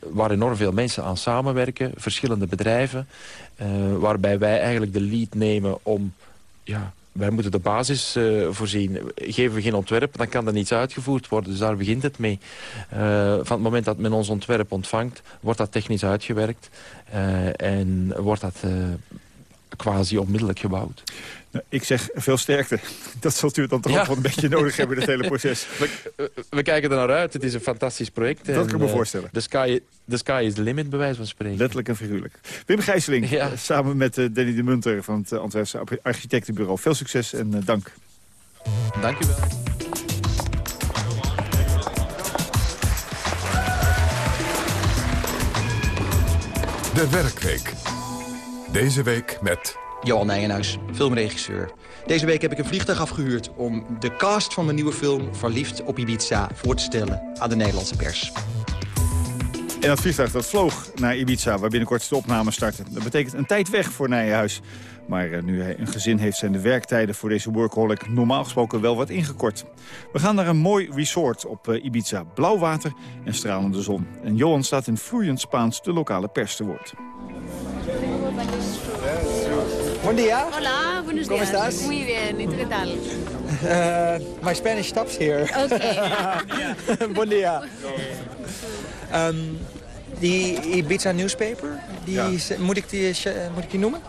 waar enorm veel mensen aan samenwerken. Verschillende bedrijven. waarbij wij eigenlijk de lead nemen om... Ja, wij moeten de basis voorzien. Geven we geen ontwerp, dan kan er niets uitgevoerd worden. Dus daar begint het mee. van het moment dat men ons ontwerp ontvangt, wordt dat technisch uitgewerkt. en wordt dat quasi onmiddellijk gebouwd. Nou, ik zeg veel sterkte. *laughs* Dat zult u dan toch ja. ook wel een beetje nodig hebben, het hele proces. *laughs* We, we, kijken er naar uit. Het is een fantastisch project. Dat en, kan ik me voorstellen. De sky, the sky is the limit, bij wijze van spreken. Letterlijk en figuurlijk. Wim Gijsseling, ja. samen met uh, Danny de Munter van het uh, Antwerpse Architectenbureau. Veel succes en uh, dank. Dank u wel. De Werkweek. Deze week met... Johan Nijenhuis, filmregisseur. Deze week heb ik een vliegtuig afgehuurd om de cast van mijn nieuwe film... Verliefd op Ibiza voor te stellen aan de Nederlandse pers. En dat vliegtuig dat vloog naar Ibiza, waar binnenkort de opname starten. Dat betekent een tijd weg voor Nijenhuis. Maar uh, nu hij een gezin heeft, zijn de werktijden voor deze workaholic normaal gesproken wel wat ingekort. We gaan naar een mooi resort op uh, Ibiza. Blauw water en stralende zon. En Johan staat in vloeiend Spaans de lokale pers te woord. Buen día. Hola, buenos ¿Cómo días. estás? Muy bien, ¿y tú qué tal? Uh, my Spanish stops here. Okay. *laughs* Buen día. Um, Die Ibiza newspaper, die, moet, ik die, moet ik die noemen?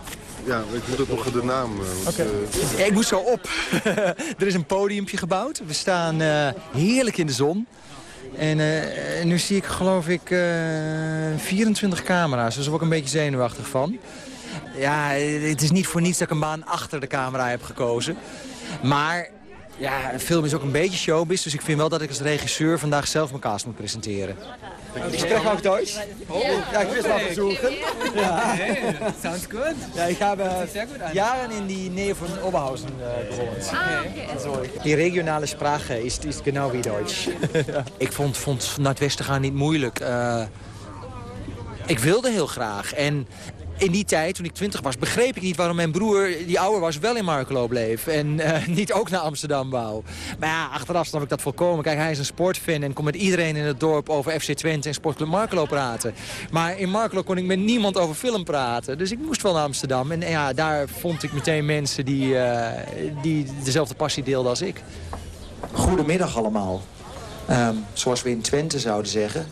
Ja, ik moet ook nog de naam... Want, ik moet zo op. *laughs* er is een podiumpje gebouwd. We staan heerlijk in de zon. En nu zie ik geloof ik 24 camera's. Dus daar word ik een beetje zenuwachtig van. Ja, het is niet voor niets dat ik een baan achter de camera heb gekozen. Maar ja, een film is ook een beetje showbiz. Dus ik vind wel dat ik als regisseur vandaag zelf mijn cast moet presenteren. Ik spreek ook Duits. Oh, ja, ik wil het wel versuchen. Ja. Sounds good. Ja, ik heb uh, jaren in die Nähe van Oberhausen uh, gewoond. Ah, okay. Die regionale sprache is, is genau wie Duits. ik vond, vond naar het westen gaan niet moeilijk. Uh, ik wilde heel graag. En in die tijd, toen ik twintig was, begreep ik niet waarom mijn broer, die ouder was, wel in Markelo bleef. En uh, *laughs* niet ook naar Amsterdam wou. Maar ja, achteraf snap ik dat volkomen. Kijk, hij is een sportfan en kon met iedereen in het dorp over FC Twente en Sportclub Markelo praten. Maar in Markelo kon ik met niemand over film praten. Dus ik moest wel naar Amsterdam. En ja, daar vond ik meteen mensen die, uh, die dezelfde passie deelden als ik. Goedemiddag allemaal. Um, zoals we in Twente zouden zeggen.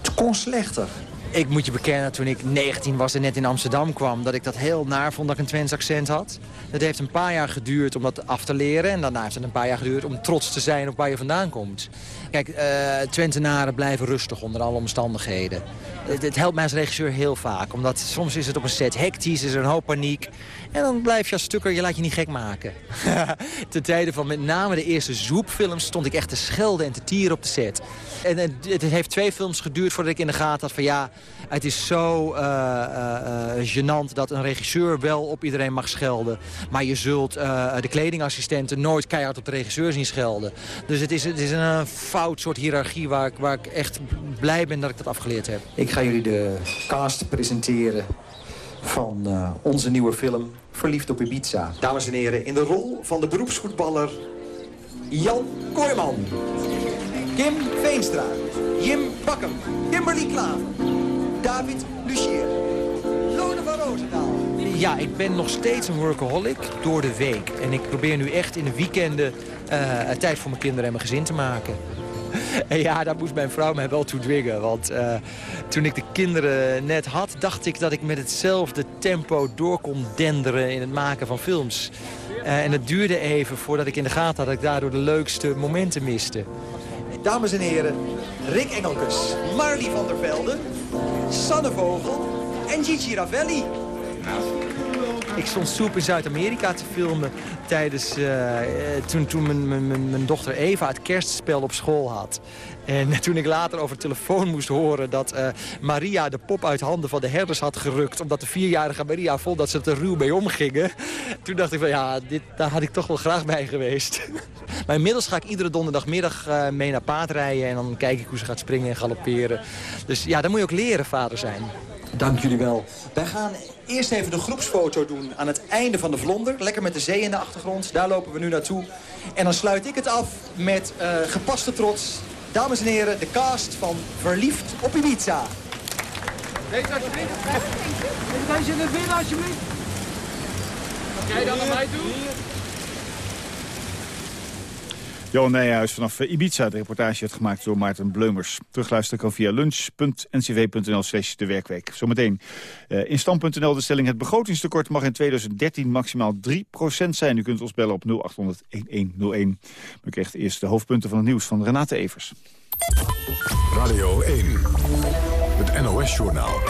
Het kon slechter. Ik moet je bekennen, toen ik 19 was en net in Amsterdam kwam... dat ik dat heel naar vond dat ik een Twents accent had. Het heeft een paar jaar geduurd om dat af te leren. En daarna heeft het een paar jaar geduurd om trots te zijn op waar je vandaan komt. Kijk, uh, Twentenaren blijven rustig onder alle omstandigheden. Het, het, helpt mij als regisseur heel vaak. Omdat soms is het op een set hectisch, is er een hoop paniek. En dan blijf je als stukker, je laat je niet gek maken. *laughs* Ten tijde van met name de eerste zoepfilms stond ik echt te schelden en te tieren op de set. En het, heeft twee films geduurd voordat ik in de gaten had van ja... het is zo uh, gênant dat een regisseur wel op iedereen mag schelden. Maar je zult de kledingassistenten nooit keihard op de regisseur zien schelden. Dus het is, het is een fout soort hiërarchie waar ik, waar ik echt blij ben dat ik dat afgeleerd heb. Ik ga jullie de cast presenteren van onze nieuwe film Verliefd op Ibiza. Dames en heren, in de rol van de beroepsvoetballer Jan Kooijman. Kim Veenstra. Jim Bakkum. Kimberly Klaver. David Lucier. Lone van Roosendaal. Ja, ik ben nog steeds een workaholic door de week. En ik probeer nu echt in de weekenden uh, tijd voor mijn kinderen en mijn gezin te maken. En ja, daar moest mijn vrouw mij wel toe dwingen. Want uh, toen ik de kinderen net had, dacht ik dat ik met hetzelfde tempo door kon denderen in het maken van films. Uh, en het duurde even voordat ik in de gaten had dat ik daardoor de leukste momenten miste. Dames en heren, Rick Engelkes, Marlie van der Velde, Sanne Vogel en Gigi Ravelli. Ik stond soep in Zuid-Amerika te filmen tijdens, uh, toen, toen mijn, mijn, dochter Eva het kerstspel op school had. En *laughs* toen ik later over telefoon moest horen dat uh, Maria de pop uit handen van de herders had gerukt... omdat de vierjarige Maria vond dat ze er ruw mee omgingen... *laughs* toen dacht ik van ja, dit, daar had ik toch wel graag bij geweest. *laughs* maar inmiddels ga ik iedere donderdagmiddag mee naar paard rijden... en dan kijk ik hoe ze gaat springen en galopperen. Dus ja, dan moet je ook leren vader zijn. Dank jullie wel. Wij gaan eerst even de groepsfoto doen aan het einde van de vlonder. Lekker met de zee in de achtergrond. Daar lopen we nu naartoe. En dan sluit ik het af met uh, gepaste trots. Dames en heren, de cast van Verliefd op Ibiza. Deze alsjeblieft. Deze in midden alsjeblieft. Kan jij dan naar mij toe? Johan Nijhuis vanaf Ibiza. De reportage werd gemaakt door Maarten Bleumers. Terugluisteren kan via lunch.ncw.nl slash de werkweek. Zometeen uh, in stand.nl de stelling... het begrotingstekort mag in 2013 maximaal 3% zijn. U kunt ons bellen op 0800-1101. U krijgt eerst de hoofdpunten van het nieuws van Renate Evers. Radio 1, het NOS-journaal.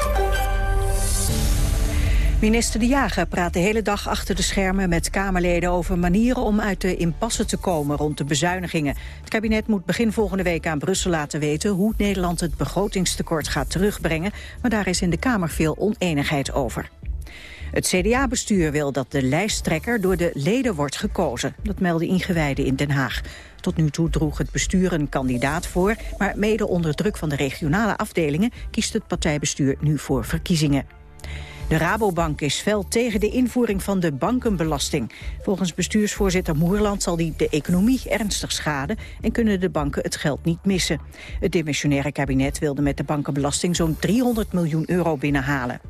Minister De Jager praat de hele dag achter de schermen met Kamerleden over manieren om uit de impasse te komen rond de bezuinigingen. Het kabinet moet begin volgende week aan Brussel laten weten hoe Nederland het begrotingstekort gaat terugbrengen, maar daar is in de Kamer veel oneenigheid over. Het CDA-bestuur wil dat de lijsttrekker door de leden wordt gekozen. Dat melden ingewijden in Den Haag. Tot nu toe droeg het bestuur een kandidaat voor... maar mede onder druk van de regionale afdelingen... kiest het partijbestuur nu voor verkiezingen. De Rabobank is fel tegen de invoering van de bankenbelasting. Volgens bestuursvoorzitter Moerland zal die de economie ernstig schaden... en kunnen de banken het geld niet missen. Het dimissionaire kabinet wilde met de bankenbelasting zo'n 300 miljoen euro binnenhalen.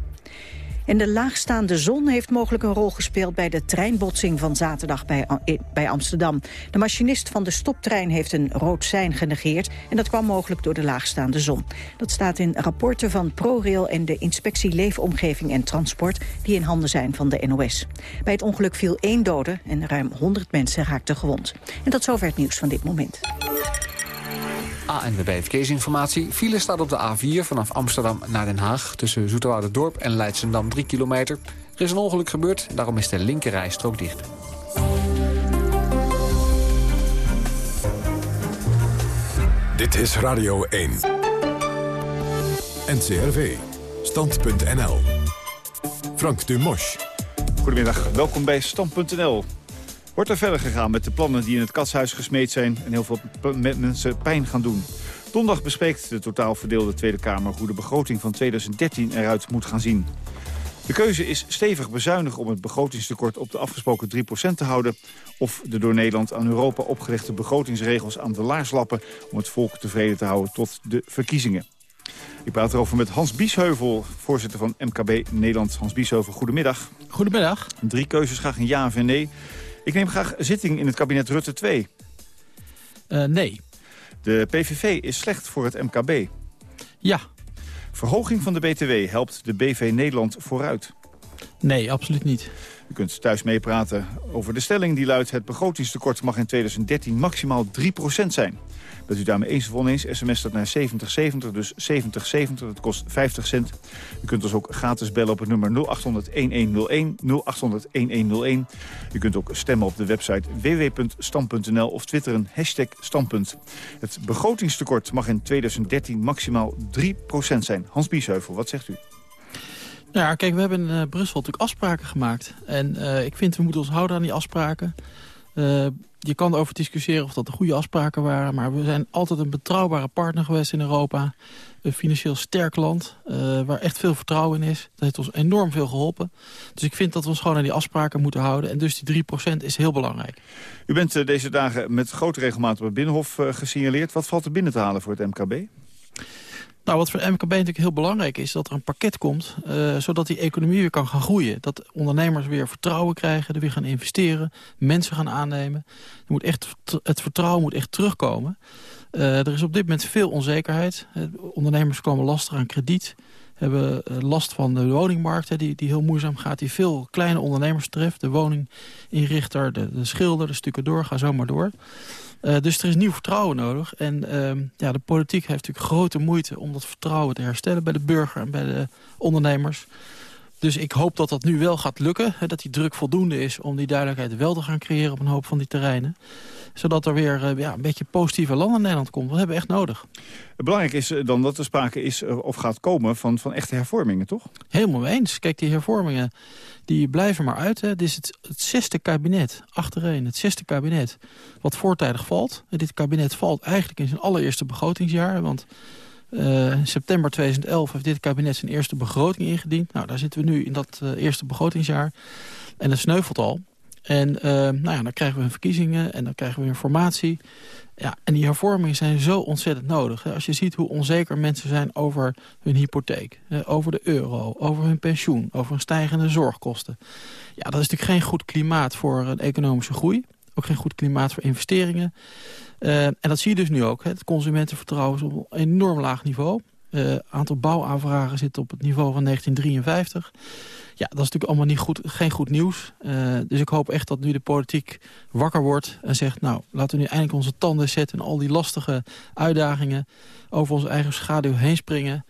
En de laagstaande zon heeft mogelijk een rol gespeeld... bij de treinbotsing van zaterdag bij, bij Amsterdam. De machinist van de stoptrein heeft een rood sein genegeerd... en dat kwam mogelijk door de laagstaande zon. Dat staat in rapporten van ProRail en de Inspectie Leefomgeving en Transport... die in handen zijn van de NOS. Bij het ongeluk viel één dode en ruim 100 mensen raakten gewond. En tot zover het nieuws van dit moment. ANWB Verkeersinformatie. File staat op de A4 vanaf Amsterdam naar Den Haag... tussen Dorp en Leidsendam 3 kilometer. Er is een ongeluk gebeurd, daarom is de linkerrijstrook dicht. Dit is Radio 1. NCRV. Stand.nl. Frank Dumosch. Goedemiddag, welkom bij Stand.nl. Wordt er verder gegaan met de plannen die in het katshuis gesmeed zijn... en heel veel mensen pijn gaan doen. Donderdag bespreekt de totaal verdeelde Tweede Kamer... hoe de begroting van 2013 eruit moet gaan zien. De keuze is stevig bezuinigen om het begrotingstekort op de afgesproken 3% te houden... of de door Nederland aan Europa opgelegde begrotingsregels aan de laars lappen... om het volk tevreden te houden tot de verkiezingen. Ik praat erover met Hans Biesheuvel, voorzitter van MKB Nederland. Hans Biesheuvel, goedemiddag. Goedemiddag. Drie keuzes, graag een ja of een nee. Ik neem graag zitting in het kabinet Rutte 2. Uh, nee. De PVV is slecht voor het MKB. Ja. Verhoging van de BTW helpt de BV Nederland vooruit. Nee, absoluut niet. U kunt thuis meepraten over de stelling die luidt... het begrotingstekort mag in 2013 maximaal 3% zijn. Bent u daarmee eens of oneens, sms dat naar 7070, dus 7070, dat kost 50 cent. U kunt ons ook gratis bellen op het nummer 0800-1101, 0800-1101. U kunt ook stemmen op de website www.stam.nl of twitteren hashtag standpunt. Het begrotingstekort mag in 2013 maximaal 3% zijn. Hans Biesheuvel, wat zegt u? Ja, kijk, we hebben in uh, Brussel natuurlijk afspraken gemaakt. En uh, ik vind we moeten ons houden aan die afspraken. Uh, je kan erover discussiëren of dat de goede afspraken waren... maar we zijn altijd een betrouwbare partner geweest in Europa. Een financieel sterk land, uh, waar echt veel vertrouwen in is. Dat heeft ons enorm veel geholpen. Dus ik vind dat we ons gewoon aan die afspraken moeten houden. En dus die 3% is heel belangrijk. U bent uh, deze dagen met grote regelmaat op het Binnenhof gesignaleerd. Wat valt er binnen te halen voor het MKB? Nou, wat voor MKB natuurlijk heel belangrijk is... dat er een pakket komt, uh, zodat die economie weer kan gaan groeien. Dat ondernemers weer vertrouwen krijgen, er weer gaan investeren... mensen gaan aannemen. Er moet echt, het vertrouwen moet echt terugkomen. Uh, er is op dit moment veel onzekerheid. Uh, ondernemers komen lastig aan krediet hebben last van de woningmarkt, hè, die, die heel moeizaam gaat... die veel kleine ondernemers treft. De woninginrichter, de, de schilder, de stukken door, ga zo maar door. Uh, dus er is nieuw vertrouwen nodig. En uh, ja, de politiek heeft natuurlijk grote moeite om dat vertrouwen te herstellen... bij de burger en bij de ondernemers. Dus ik hoop dat dat nu wel gaat lukken. Hè, dat die druk voldoende is om die duidelijkheid wel te gaan creëren... op een hoop van die terreinen zodat er weer uh, ja, een beetje positieve land in Nederland komt. Dat hebben we echt nodig. Belangrijk is dan dat er sprake is of gaat komen van, van echte hervormingen, toch? Helemaal mee eens. Kijk, die hervormingen die blijven maar uit. Hè. Dit is het, het zesde kabinet, achtereen, het zesde kabinet... wat voortijdig valt. En dit kabinet valt eigenlijk in zijn allereerste begrotingsjaar... want uh, in september 2011 heeft dit kabinet zijn eerste begroting ingediend. Nou, daar zitten we nu in dat uh, eerste begrotingsjaar. En dat sneuvelt al. En uh, nou ja, dan krijgen we verkiezingen en dan krijgen we informatie. Ja, en die hervormingen zijn zo ontzettend nodig. Als je ziet hoe onzeker mensen zijn over hun hypotheek, over de euro, over hun pensioen, over hun stijgende zorgkosten. Ja, dat is natuurlijk geen goed klimaat voor een economische groei. Ook geen goed klimaat voor investeringen. Uh, en dat zie je dus nu ook. Hè. Het consumentenvertrouwen is op een enorm laag niveau. Het uh, aantal bouwaanvragen zit op het niveau van 1953. Ja, dat is natuurlijk allemaal niet goed, geen goed nieuws. Uh, dus ik hoop echt dat nu de politiek wakker wordt en zegt... nou, laten we nu eindelijk onze tanden zetten... en al die lastige uitdagingen over onze eigen schaduw heen springen...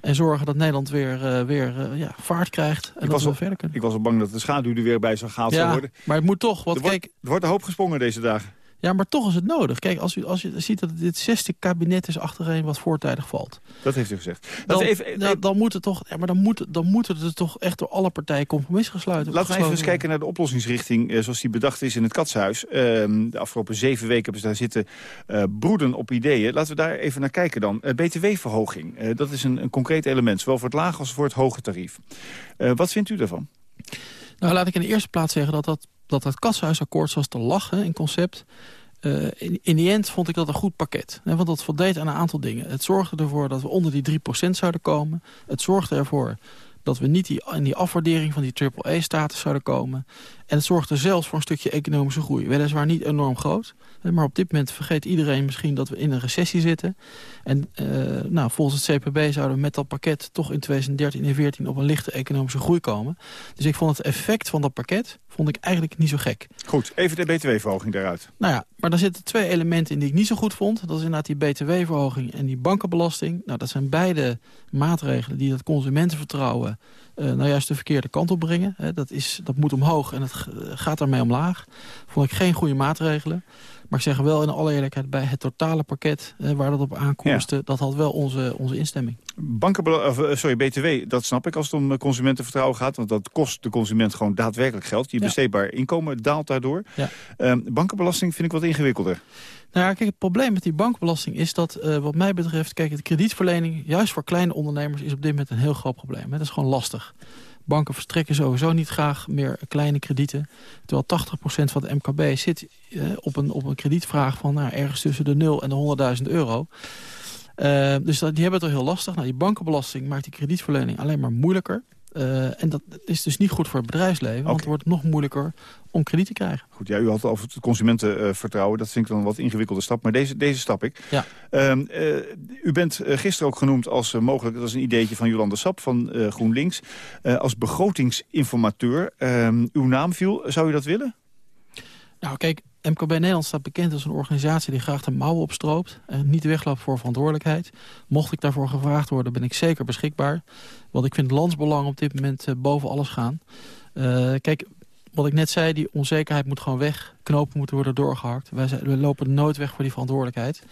En zorgen dat Nederland weer, uh, weer uh, ja, vaart krijgt. En ik, dat was al, verder kunnen. ik was al bang dat de schaduw er weer bij zou gehaald ja, zou worden. maar het moet toch. Want er, kijk, wordt, er wordt een hoop gesprongen deze dagen. Ja, maar toch is het nodig. Kijk, als, u, als je ziet dat dit zesde kabinet is achtereen wat voortijdig valt. Dat heeft u gezegd. Dan, even, dan, dan, moet het toch, ja, maar dan, moet, dan moeten er toch echt door alle partijen compromissen gesluiten. Laten we even eens kijken naar de oplossingsrichting eh, zoals die bedacht is in het Katshuis. Uh, de afgelopen zeven weken hebben ze daar zitten uh, broeden op ideeën. Laten we daar even naar kijken dan. Uh, BTW-verhoging, dat is een, een, concreet element, zowel voor het lage als voor het hoge tarief. wat vindt u daarvan? Nou, laat ik in de eerste plaats zeggen dat dat dat het katshuisakkoord zoals te lachen in concept... Uh, in, in die end vond ik dat een goed pakket. Want dat voldeed aan een aantal dingen. Het zorgde ervoor dat we onder die 3% zouden komen. Het zorgde ervoor dat we niet die, in die afwaardering van die triple-A-status zouden komen. En het zorgt er zelfs voor een stukje economische groei. Weliswaar niet enorm groot, maar op dit moment vergeet iedereen misschien dat we in een recessie zitten. En uh, nou, volgens het CPB zouden we met dat pakket toch in 2013 en 2014 op een lichte economische groei komen. Dus ik vond het effect van dat pakket vond ik eigenlijk niet zo gek. Goed, even de btw-verhoging daaruit. Nou ja, maar daar zitten twee elementen in die ik niet zo goed vond. Dat is inderdaad die btw-verhoging en die bankenbelasting. Nou, dat zijn beide maatregelen die dat consumentenvertrouwen... Uh, nou juist de verkeerde kant op brengen. dat, is, dat moet omhoog en het gaat daarmee omlaag. Vond ik geen goede maatregelen. Maar ik zeg wel in alle eerlijkheid, bij het totale pakket eh, waar dat op aankomste, dat had wel onze, onze instemming. Banken, of, eh, sorry, BTW, dat snap ik als het om consumentenvertrouwen gaat. Want dat kost de consument gewoon daadwerkelijk geld. Je besteedbaar inkomen daalt daardoor. Ja. Ehm, bankenbelasting vind ik wat ingewikkelder. Nou ja, kijk, het probleem met die bankbelasting is dat, uh, wat mij betreft... kijk, de kredietverlening, juist voor kleine ondernemers... is op dit moment een heel groot probleem. Hè. Dat is gewoon lastig. Banken verstrekken sowieso niet graag meer kleine kredieten. Terwijl 80% van de MKB zit uh, op, een, op een kredietvraag van nou, ergens tussen de 0 en de 100.000 euro. Uh, dus die hebben het al heel lastig. Nou, die bankenbelasting maakt die kredietverlening alleen maar moeilijker. Uh, en dat is dus niet goed voor het bedrijfsleven. Okay. Want het wordt nog moeilijker om krediet te krijgen. Goed, ja, u had het over het consumentenvertrouwen. dat vind ik dan een wat ingewikkelde stap. Maar deze, deze stap ik. Ja. Uh, uh, u bent gisteren ook genoemd als mogelijk... dat is een ideetje van Jolande Sap van GroenLinks... als begrotingsinformateur. Ehm, uw naam viel. Zou u dat willen? Nou, kijk, MKB Nederland staat bekend als een organisatie die graag de mouwen opstroopt... en niet wegloopt voor verantwoordelijkheid. Mocht ik daarvoor gevraagd worden, ben ik zeker beschikbaar. Want ik vind landsbelang op dit moment uh, boven alles gaan. Uh, kijk, wat ik net zei, die onzekerheid moet gewoon weg. Knopen moeten worden doorgehakt. Wij, wij lopen nooit weg voor die verantwoordelijkheid.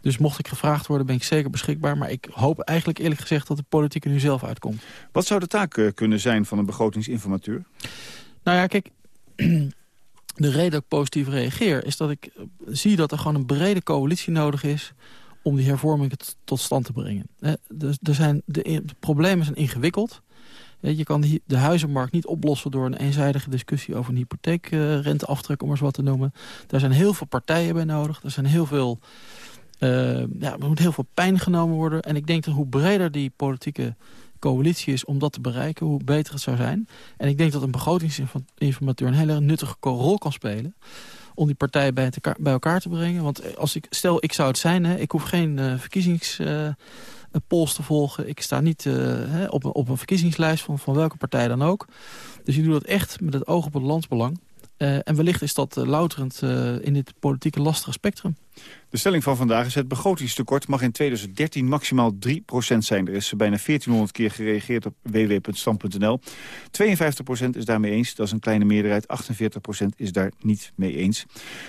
Dus mocht ik gevraagd worden, ben ik zeker beschikbaar. Maar ik hoop eigenlijk eerlijk gezegd dat de politiek er nu zelf uitkomt. Wat zou de taak uh, kunnen zijn van een begrotingsinformateur? Nou ja, kijk... *clears throat* de reden dat ik positief reageer... is dat ik zie dat er gewoon een brede coalitie nodig is... om die hervormingen tot stand te brengen. Dus er zijn, de, problemen zijn ingewikkeld. Je kan de huizenmarkt niet oplossen door een eenzijdige discussie... over een hypotheekrenteaftrek, om maar eens wat te noemen. Daar zijn heel veel partijen bij nodig. Er zijn heel veel... Uh, ja, er moet heel veel pijn genomen worden. En ik denk dat hoe breder die politieke coalitie is om dat te bereiken, hoe beter het zou zijn. En ik denk dat een begrotingsinformateur een hele nuttige rol kan spelen om die partijen bij, elkaar te brengen. Want als ik, stel, ik zou het zijn, hè, ik hoef geen uh, verkiezingspols uh, te volgen. Ik sta niet hè, op, op een verkiezingslijst van, van welke partij dan ook. Dus ik doe dat echt met het oog op het landsbelang. Uh, en wellicht is dat uh, louterend uh, in dit politieke lastige spectrum. De stelling van vandaag is het begrotingstekort mag in 2013 maximaal 3% zijn. Er is bijna 1400 keer gereageerd op www.stam.nl. 52% is daarmee eens, dat is een kleine meerderheid. 48% is daar niet mee eens.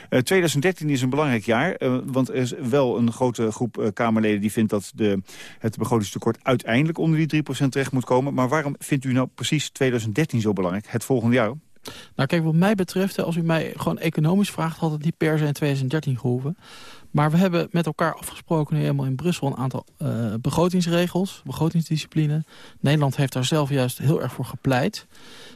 2013 is een belangrijk jaar, want er is wel een grote groep Kamerleden... die vindt dat de, het begrotingstekort uiteindelijk onder die 3% terecht moet komen. Maar waarom vindt u nou precies 2013 zo belangrijk, het volgende jaar? Nou kijk, wat mij betreft, als u mij gewoon economisch vraagt... had het niet per se in 2013 gehoeven. Maar we hebben met elkaar afgesproken nu helemaal in Brussel... een aantal uh, begrotingsregels, begrotingsdiscipline. Nederland heeft daar zelf juist heel erg voor gepleit.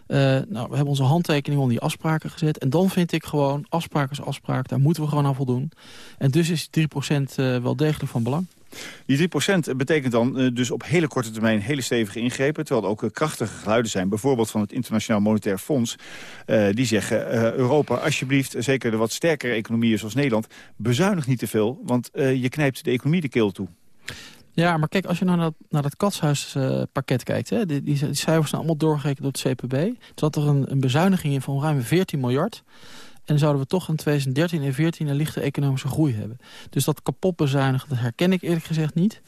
Uh, nou, we hebben onze handtekening onder die afspraken gezet. En dan vind ik gewoon, afspraak is afspraak, daar moeten we gewoon aan voldoen. En dus is 3% uh, wel degelijk van belang. Die 3% betekent dan uh, dus op hele korte termijn hele stevige ingrepen... terwijl er ook uh, krachtige geluiden zijn. Bijvoorbeeld van het Internationaal Monetair Fonds. Uh, die zeggen, Europa, alsjeblieft, zeker de wat sterkere economieën zoals Nederland... bezuinig niet te veel, want je knijpt de economie de keel toe. Ja, maar kijk, als je nou naar dat, naar dat katshuispakket kijkt... Hè, die, die, die, cijfers zijn allemaal doorgerekend door het CPB... er zat er een, een bezuiniging in van ruim 14 miljard... En zouden we toch in 2013 en 2014 een lichte economische groei hebben. Dus dat kapot bezuinigen, dat herken ik eerlijk gezegd niet.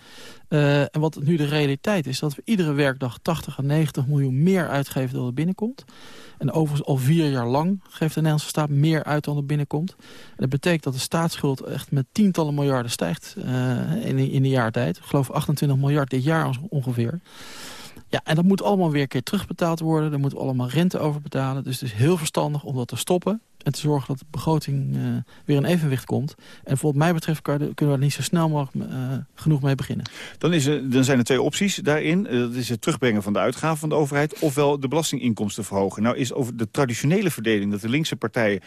Uh, en wat nu de realiteit is, dat we iedere werkdag 80 à 90 miljoen meer uitgeven dan er binnenkomt. En overigens al vier jaar lang geeft de Nederlandse staat meer uit dan er binnenkomt. En dat betekent dat de staatsschuld echt met tientallen miljarden stijgt uh, in, in een jaar tijd. Ik geloof 28 miljard dit jaar ongeveer. Ja, en dat moet allemaal weer een keer terugbetaald worden. Daar moeten we allemaal rente over betalen. Dus het is heel verstandig om dat te stoppen. En te zorgen dat de begroting uh, weer in evenwicht komt. En wat mij betreft kunnen we daar niet zo snel mogelijk uh, genoeg mee beginnen. Dan, is er, dan zijn er twee opties daarin. Uh, dat is het terugbrengen van de uitgaven van de overheid... ofwel de belastinginkomsten verhogen. Nou is over de traditionele verdeling dat de linkse partijen...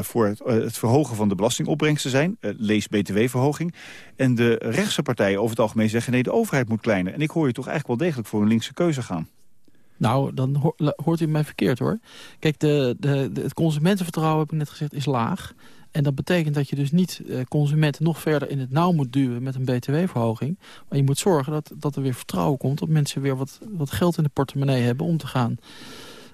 voor het, het, verhogen van de belastingopbrengsten zijn. lees btw-verhoging. En de rechtse partijen over het algemeen zeggen... nee, de overheid moet kleiner. En ik hoor je toch eigenlijk wel degelijk voor een linkse keuze gaan. Nou, dan ho hoort u mij verkeerd hoor. Kijk, de, de, de- het consumentenvertrouwen, heb ik net gezegd, is laag. En dat betekent dat je dus niet eh, consumenten nog verder in het nauw moet duwen met een btw-verhoging. Maar je moet zorgen dat, dat er weer vertrouwen komt. Dat mensen weer wat, wat geld in de portemonnee hebben om te gaan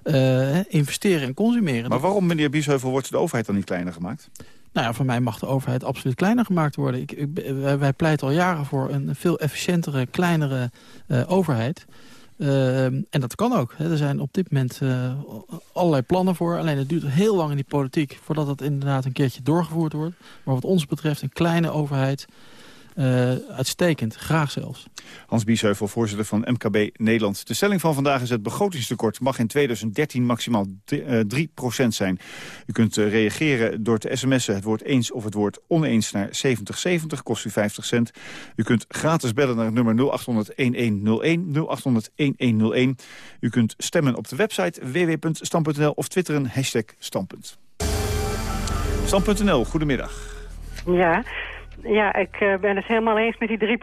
eh, investeren en consumeren. Maar waarom, meneer Biesheuvel, wordt de overheid dan niet kleiner gemaakt? Nou ja, voor mij mag de overheid absoluut kleiner gemaakt worden. Ik, ik, wij, wij pleiten al jaren voor een veel efficiëntere, kleinere eh, overheid. Eh, en dat kan ook. Hè. Er zijn op dit moment eh, allerlei plannen voor. Alleen het duurt heel lang in die politiek voordat het inderdaad een keertje doorgevoerd wordt. Maar wat ons betreft een kleine overheid. Eh, uitstekend, graag zelfs. Hans Biesheuvel, voorzitter van MKB Nederland. De stelling van vandaag is het begrotingstekort mag in 2013 maximaal 3% zijn. U kunt eh, reageren door te sms'en het woord eens of het woord oneens naar 7070, kost u 50 cent. U kunt gratis bellen naar het nummer 0800-1101, 0800-1101. U kunt stemmen op de website www.stam.nl of twitteren hashtag standpunt. Stam.nl, goedemiddag. Ja, ja ik eh, ben het helemaal eens met die 3%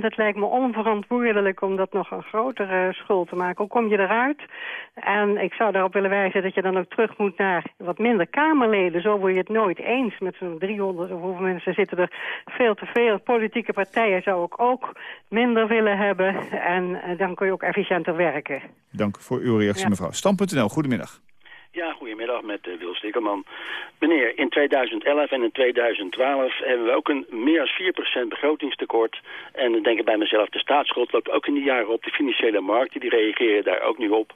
Het lijkt me onverantwoordelijk om dat nog een grotere schuld te maken. Hoe kom je eruit? En ik zou daarop willen wijzen dat je dan ook terug moet naar wat minder Kamerleden. Zo word je het nooit eens met zo'n 300 of hoeveel mensen zitten er veel te veel. Politieke partijen zou ik ook minder willen hebben. En eh, dan kun je ook efficiënter werken. Dank voor uw reactie, Ja. mevrouw. Stam.nl, goedemiddag. Ja, goedemiddag met uh, Wil Stikkerman. Meneer, in 2011 en in 2012 hebben we ook een meer dan 4% begrotingstekort. En dan denk ik bij mezelf, de staatsschuld loopt ook in die jaren op. De financiële markten die reageren daar ook nu op.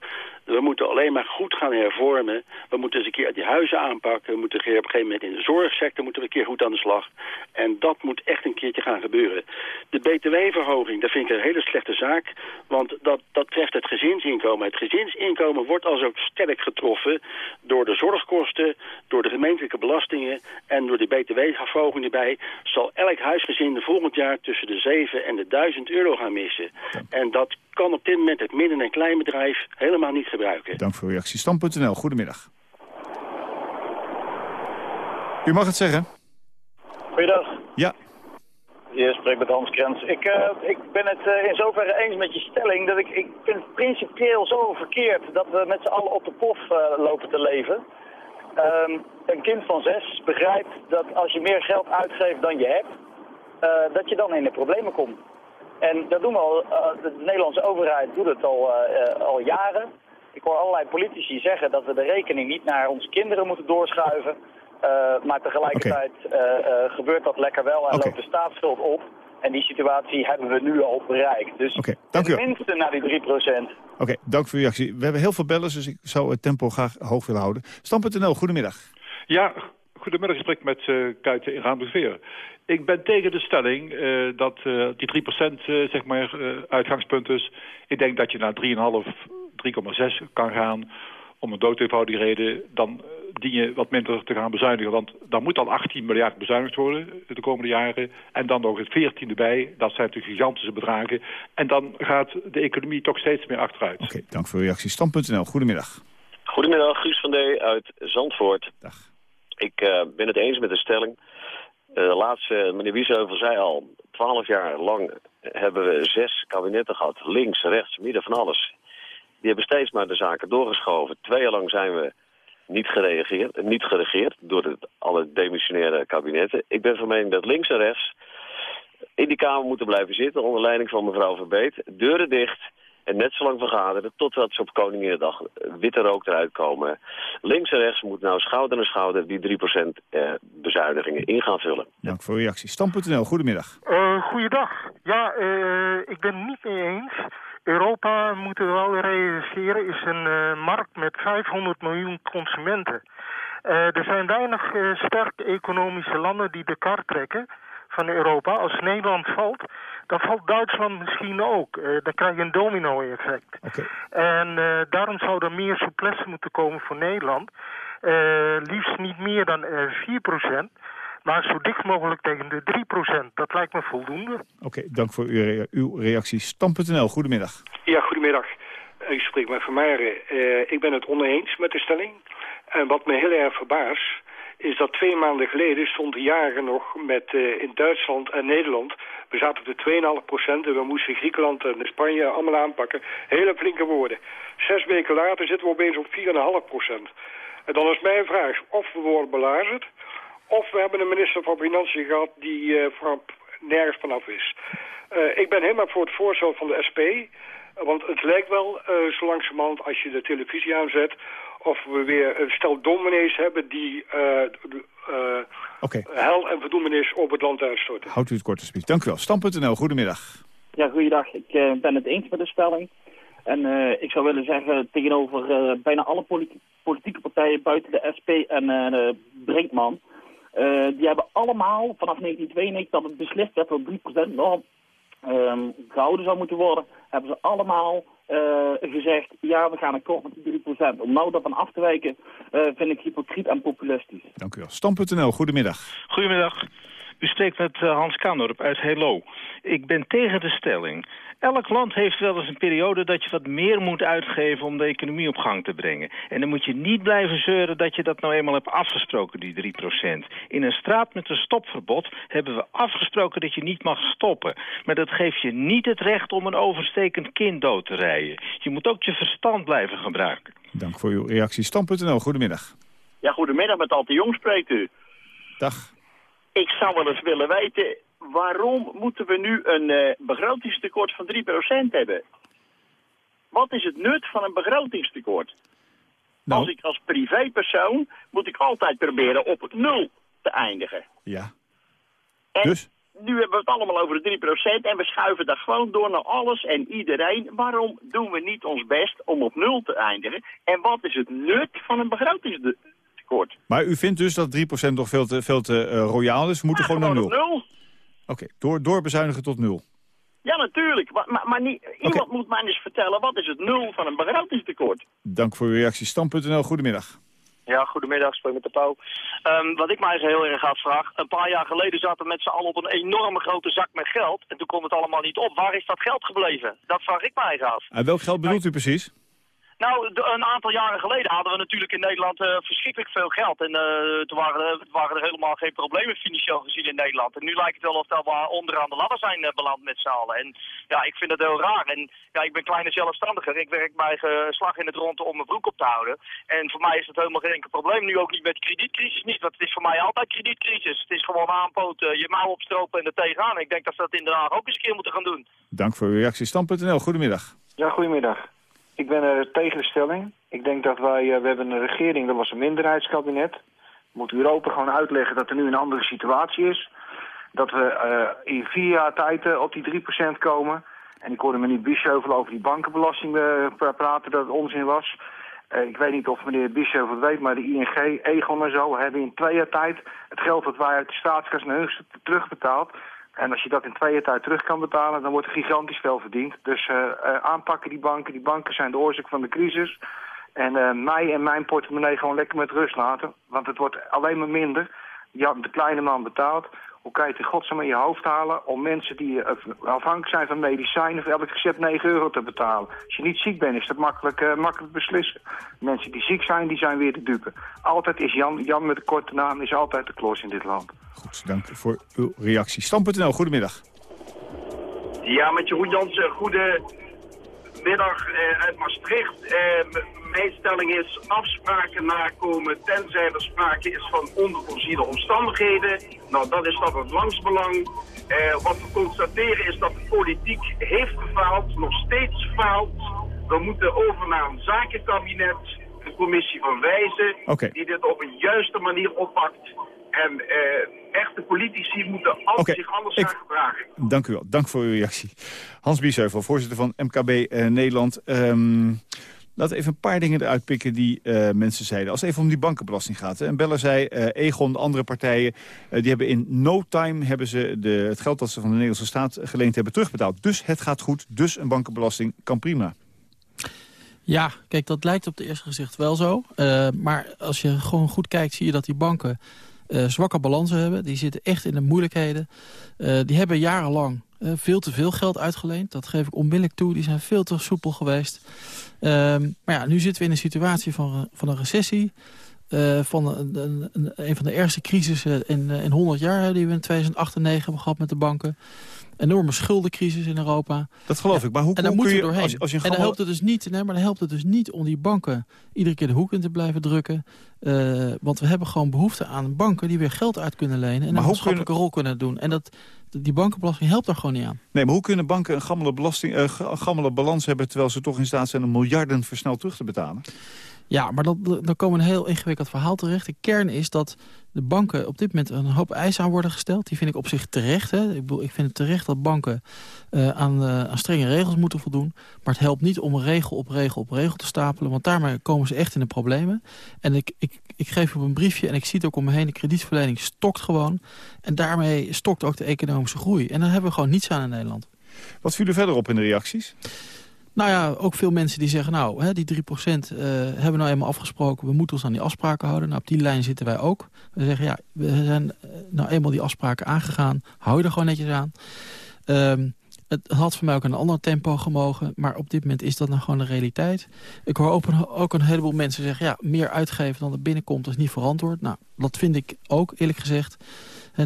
We moeten alleen maar goed gaan hervormen. We moeten eens een keer die huizen aanpakken. We moeten op een gegeven moment in de zorgsector moeten we een keer goed aan de slag. En dat moet echt een keertje gaan gebeuren. De btw-verhoging, dat vind ik een hele slechte zaak. Want dat, dat treft het gezinsinkomen. Het gezinsinkomen wordt als ook sterk getroffen door de zorgkosten, door de gemeentelijke belastingen en door de btw-verhoging erbij. Zal elk huisgezin volgend jaar tussen de 7 en de 1000 euro gaan missen. En dat kan op dit moment het midden- en kleinbedrijf helemaal niet gebruiken. Dank voor uw reactie. Stam.nl, goedemiddag. U mag het zeggen. Goeiedag. Ja. Je spreekt met Hans Krens. Ik, eh, ik ben het eh, in zoverre eens met je stelling dat ik, ik vind het principieel zo verkeerd dat we met z'n allen op de pof eh, lopen te leven. Ehm, een kind van zes begrijpt dat als je meer geld uitgeeft dan je hebt, eh, dat je dan in de problemen komt. En dat doen we al, eh, de Nederlandse overheid doet het al, eh, al jaren. Ik hoor allerlei politici zeggen dat we de rekening niet naar onze kinderen moeten doorschuiven. Eh, maar tegelijkertijd eh, eh, gebeurt dat lekker wel en loopt de staatsschuld op. En die situatie hebben we nu al bereikt. Dus wel. tenminste naar die 3% Oké, dank voor uw reactie. We hebben heel veel bellers, dus ik zou het tempo graag hoog willen houden. Stam.nl, goedemiddag. Ja, goedemiddag. Ik spreek met eh Kuiten in Raamsveer. Ik ben tegen de stelling eh, dat eh, die 3% eh, zeg maar, eh, uitgangspunt is. Ik denk dat je naar 3,5, 3,6 kan gaan om een dood eenvoudige reden. Dan dien je wat minder te gaan bezuinigen. Want dan moet al 18 miljard bezuinigd worden de komende jaren. En dan nog het 14 erbij. Dat zijn natuurlijk gigantische bedragen. En dan gaat de economie toch steeds meer achteruit. Oké, dank voor uw reactie. Stam.nl, goedemiddag. Goedemiddag, Guus van D. uit Zandvoort. Dag. Ik eh, ben het eens met de stelling. Uh, laatst, uh, meneer Wiesheuvel zei al, twaalf jaar lang hebben we zes kabinetten gehad. Links, rechts, midden van alles. Die hebben steeds maar de zaken doorgeschoven. Twee jaar lang zijn we niet gereageerd, niet geregeerd door het, alle demissionaire kabinetten. Ik ben van mening dat links en rechts in die Kamer moeten blijven zitten... onder leiding van mevrouw Verbeet. Deuren dicht en net zo lang vergaderen totdat ze op Koninginnedag witte rook eruit komen. Links en rechts moeten nou schouder aan schouder die 3% eh, bezuinigingen in gaan vullen. Dank voor uw reactie. Stam.nl, goedemiddag. Uh, goeiedag. Ja, uh, ik ben het niet mee eens. Europa, moeten we wel realiseren, is een uh, markt met 500 miljoen consumenten. Uh, er zijn weinig uh, sterke economische landen die de kar trekken van Europa. Als Nederland valt, dan valt Duitsland misschien ook. Uh, dan krijg je een domino-effect. Okay. En daarom zou er meer souplesse moeten komen voor Nederland. liefst niet meer dan 4% maar zo dicht mogelijk tegen de 3% Dat lijkt me voldoende. Oké, okay, dank voor uw, uw reactie. Stam.nl, goedemiddag. Ja, goedemiddag. Ik spreek met Vermeijeren. Uh, ik ben het oneens met de stelling. En wat me heel erg verbaast, is dat twee maanden geleden stonden jaren nog met eh, in Duitsland en Nederland. We zaten op de 2,5 procent en we moesten Griekenland en Spanje allemaal aanpakken. Hele flinke woorden. Zes weken later zitten we opeens op 4,5 procent. En dan is mijn vraag of we worden belazerd... of we hebben een minister van Financiën gehad die eh van, nergens vanaf is. Eh, ik ben helemaal voor het voorstel van de SP... Want het lijkt wel, zo langzamerhand, als je de televisie aanzet... of we weer een stel dominees hebben die eh eh Oké. hel en verdoemenis op het land uitstorten. Houdt u het kort alsjeblieft. Dank u wel. Stam.nl, goedemiddag. Ja, goeiedag. Ik eh, ben het eens met de stelling. En eh, ik zou willen zeggen tegenover eh, bijna alle politi- politieke partijen buiten de SP en eh, Brinkman. eh, die hebben allemaal vanaf 1992 dat het beslist werd dat 3% norm ehm, gehouden zou moeten worden, hebben ze allemaal eh, gezegd, ja, we gaan akkoord met die 3%. Om nou daarvan af te wijken, eh, vind ik hypocriet en populistisch. Dank u wel. Stam.nl, goedemiddag. Goedemiddag. U spreekt met eh, Hans Kaandorp uit Hello. Ik ben tegen de stelling. Elk land heeft wel eens een periode dat je wat meer moet uitgeven om de economie op gang te brengen. En dan moet je niet blijven zeuren dat je dat nou eenmaal hebt afgesproken, die 3%. In een straat met een stopverbod hebben we afgesproken dat je niet mag stoppen. Maar dat geeft je niet het recht om een overstekend kind dood te rijden. Je moet ook je verstand blijven gebruiken. Dank voor uw reactie. Stam.nl, goedemiddag. Ja, goedemiddag, met Alte Jong spreekt u. Dag. Ik zou wel eens willen weten, waarom moeten we nu een eh, begrotingstekort van 3% hebben? Wat is het nut van een begrotingstekort? Nou. Als ik als privépersoon moet ik altijd proberen op het nul te eindigen. Ja. En Dus? nu hebben we het allemaal over de 3% en we schuiven dat gewoon door naar alles en iedereen. Waarom doen we niet ons best om op nul te eindigen? En wat is het nut van een begrotingstekort? Maar u vindt dus dat 3% nog veel te, veel te eh, royaal is? We moeten gewoon naar Gewoon nul. Oké, door, doorbezuinigen tot nul. Ja, natuurlijk. Maar, maar, maar niet, iemand moet mij eens vertellen, wat is het nul van een begrotingstekort? Dank voor uw reactie. Stam.nl, goedemiddag. Ja, goedemiddag, spreek met de Pauw. Ehm, wat ik mij eens heel erg afvraag, een paar jaar geleden zaten we met z'n allen op een enorme grote zak met geld. En toen kon het allemaal niet op. Waar is dat geld gebleven? Dat vraag ik mij eens af. En welk geld bedoelt u precies? Nou, een aantal jaren geleden hadden we natuurlijk in Nederland eh, verschrikkelijk veel geld. En eh, toen waren er, waren er helemaal geen problemen financieel gezien in Nederland. En nu lijkt het wel of dat we onderaan de ladder zijn eh, beland met z'n allen. En ja, ik vind het heel raar. En ja, ik ben kleine zelfstandiger. Ik werk bij geslag in het rond om mijn broek op te houden. En voor mij is dat helemaal geen enkel probleem. Nu ook niet met de kredietcrisis niet. Want het is voor mij altijd kredietcrisis. Het is gewoon aanpoten, je mouw opstropen en er tegenaan. Ik denk dat ze dat in Den Haag ook eens een keer moeten gaan doen. Dank voor uw reactie. Stam.nl, goedemiddag. Ja, goedemiddag. Ik ben er tegen de stelling. Ik denk dat wij, eh, we hebben een regering, dat was een minderheidskabinet. Moet Europa gewoon uitleggen dat er nu een andere situatie is. Dat we eh, in vier jaar tijd eh, op die 3% komen. En ik hoorde meneer Biesheuvel over die bankenbelasting pra- praten dat het onzin was. Ik weet niet of meneer Biesheuvel het weet, maar de ING, Egon en zo hebben in twee jaar tijd het geld dat wij uit de staatskas naar hun terugbetaald. En als je dat in twee jaar tijd terug kan betalen, dan wordt er gigantisch veel verdiend. Dus eh, eh, aanpakken die banken. Die banken zijn de oorzaak van de crisis. En eh, mij en mijn portemonnee gewoon lekker met rust laten. Want het wordt alleen maar minder. Ja, de kleine man betaalt. Hoe kan je het in godsnaam in je hoofd halen om mensen die afhankelijk zijn van medicijnen voor elk recept 9 euro te betalen? Als je niet ziek bent, is dat makkelijk, makkelijk beslissen. Mensen die ziek zijn, die zijn weer de dupe. Altijd is Jan, Jan met de korte naam, is altijd de klos in dit land. Goed, dank voor uw reactie. Stam.nl, goedemiddag. Ja, met Jeroen Jansen. Goedemiddag eh, uit Maastricht. Eh, mijn stelling is afspraken nakomen tenzij er sprake is van onvoorziene omstandigheden. Nou, dat is dan het langsbelang. Eh, wat we constateren is dat de politiek heeft gefaald, nog steeds faalt. We moeten over naar een zakenkabinet, een commissie van wijzen, die dit op een juiste manier oppakt. En eh, echte politici moeten altijd Oké, zich anders ik- gaan gedragen. Dank u wel. Dank voor uw reactie. Hans Biesheuvel, voorzitter van MKB eh, Nederland. Ehm laten we even een paar dingen eruit pikken die eh, mensen zeiden. Als het even om die bankenbelasting gaat. Hè. Een beller zei, eh, Egon, de andere partijen... die hebben in no time hebben ze de, het geld dat ze van de Nederlandse staat geleend hebben terugbetaald. Dus het gaat goed. Dus een bankenbelasting kan prima. Ja, kijk, dat lijkt op het eerste gezicht wel zo. Eh, maar als je gewoon goed kijkt, zie je dat die banken eh, zwakke balansen hebben. Die zitten echt in de moeilijkheden. Eh, die hebben jarenlang eh, veel te veel geld uitgeleend. Dat geef ik onmiddellijk toe. Die zijn veel te soepel geweest. Ehm, maar ja, nu zitten we in een situatie van, van een recessie. van een, een, een, van de ergste crisissen in, in 100 jaar... die we in 2008 en 2009 hebben gehad met de banken enorme schuldencrisis in Europa. Dat geloof ik. Maar hoe, en daar hoe moeten kun we je, doorheen. Als, als je En dan helpt het dus niet, nee, maar dan helpt het dus niet om die banken iedere keer de hoek in te blijven drukken. Uh, want we hebben gewoon behoefte aan banken die weer geld uit kunnen lenen en een maatschappelijke rol kunnen doen. En dat, die bankenbelasting helpt daar gewoon niet aan. Nee, maar hoe kunnen banken een gammele, belasting, uh, gammele balans hebben... terwijl ze toch in staat zijn om miljarden versneld terug te betalen? Ja, maar dan, dan komen een heel ingewikkeld verhaal terecht. De kern is dat de banken op dit moment een hoop eisen aan worden gesteld. Die vind ik op zich terecht. Hè. Ik, ik vind het terecht dat banken uh, aan, uh, aan strenge regels moeten voldoen. Maar het helpt niet om regel op regel op regel te stapelen. Want daarmee komen ze echt in de problemen. En ik, ik, ik geef op een briefje en ik zie het ook om me heen. De kredietverlening stokt gewoon. En daarmee stokt ook de economische groei. En daar hebben we gewoon niets aan in Nederland. Wat viel er verder op in de reacties? Nou ja, ook veel mensen die zeggen, nou, hè, die 3% uh, hebben we nou eenmaal afgesproken. We moeten ons aan die afspraken houden. Nou, op die lijn zitten wij ook. We zeggen, ja, we zijn nou eenmaal die afspraken aangegaan. Hou je er gewoon netjes aan. Um, het had voor mij ook een ander tempo gemogen. Maar op dit moment is dat nou gewoon de realiteit. Ik hoor ook een, ook een heleboel mensen zeggen... ja, meer uitgeven dan er binnenkomt is niet verantwoord. Nou, dat vind ik ook, eerlijk gezegd.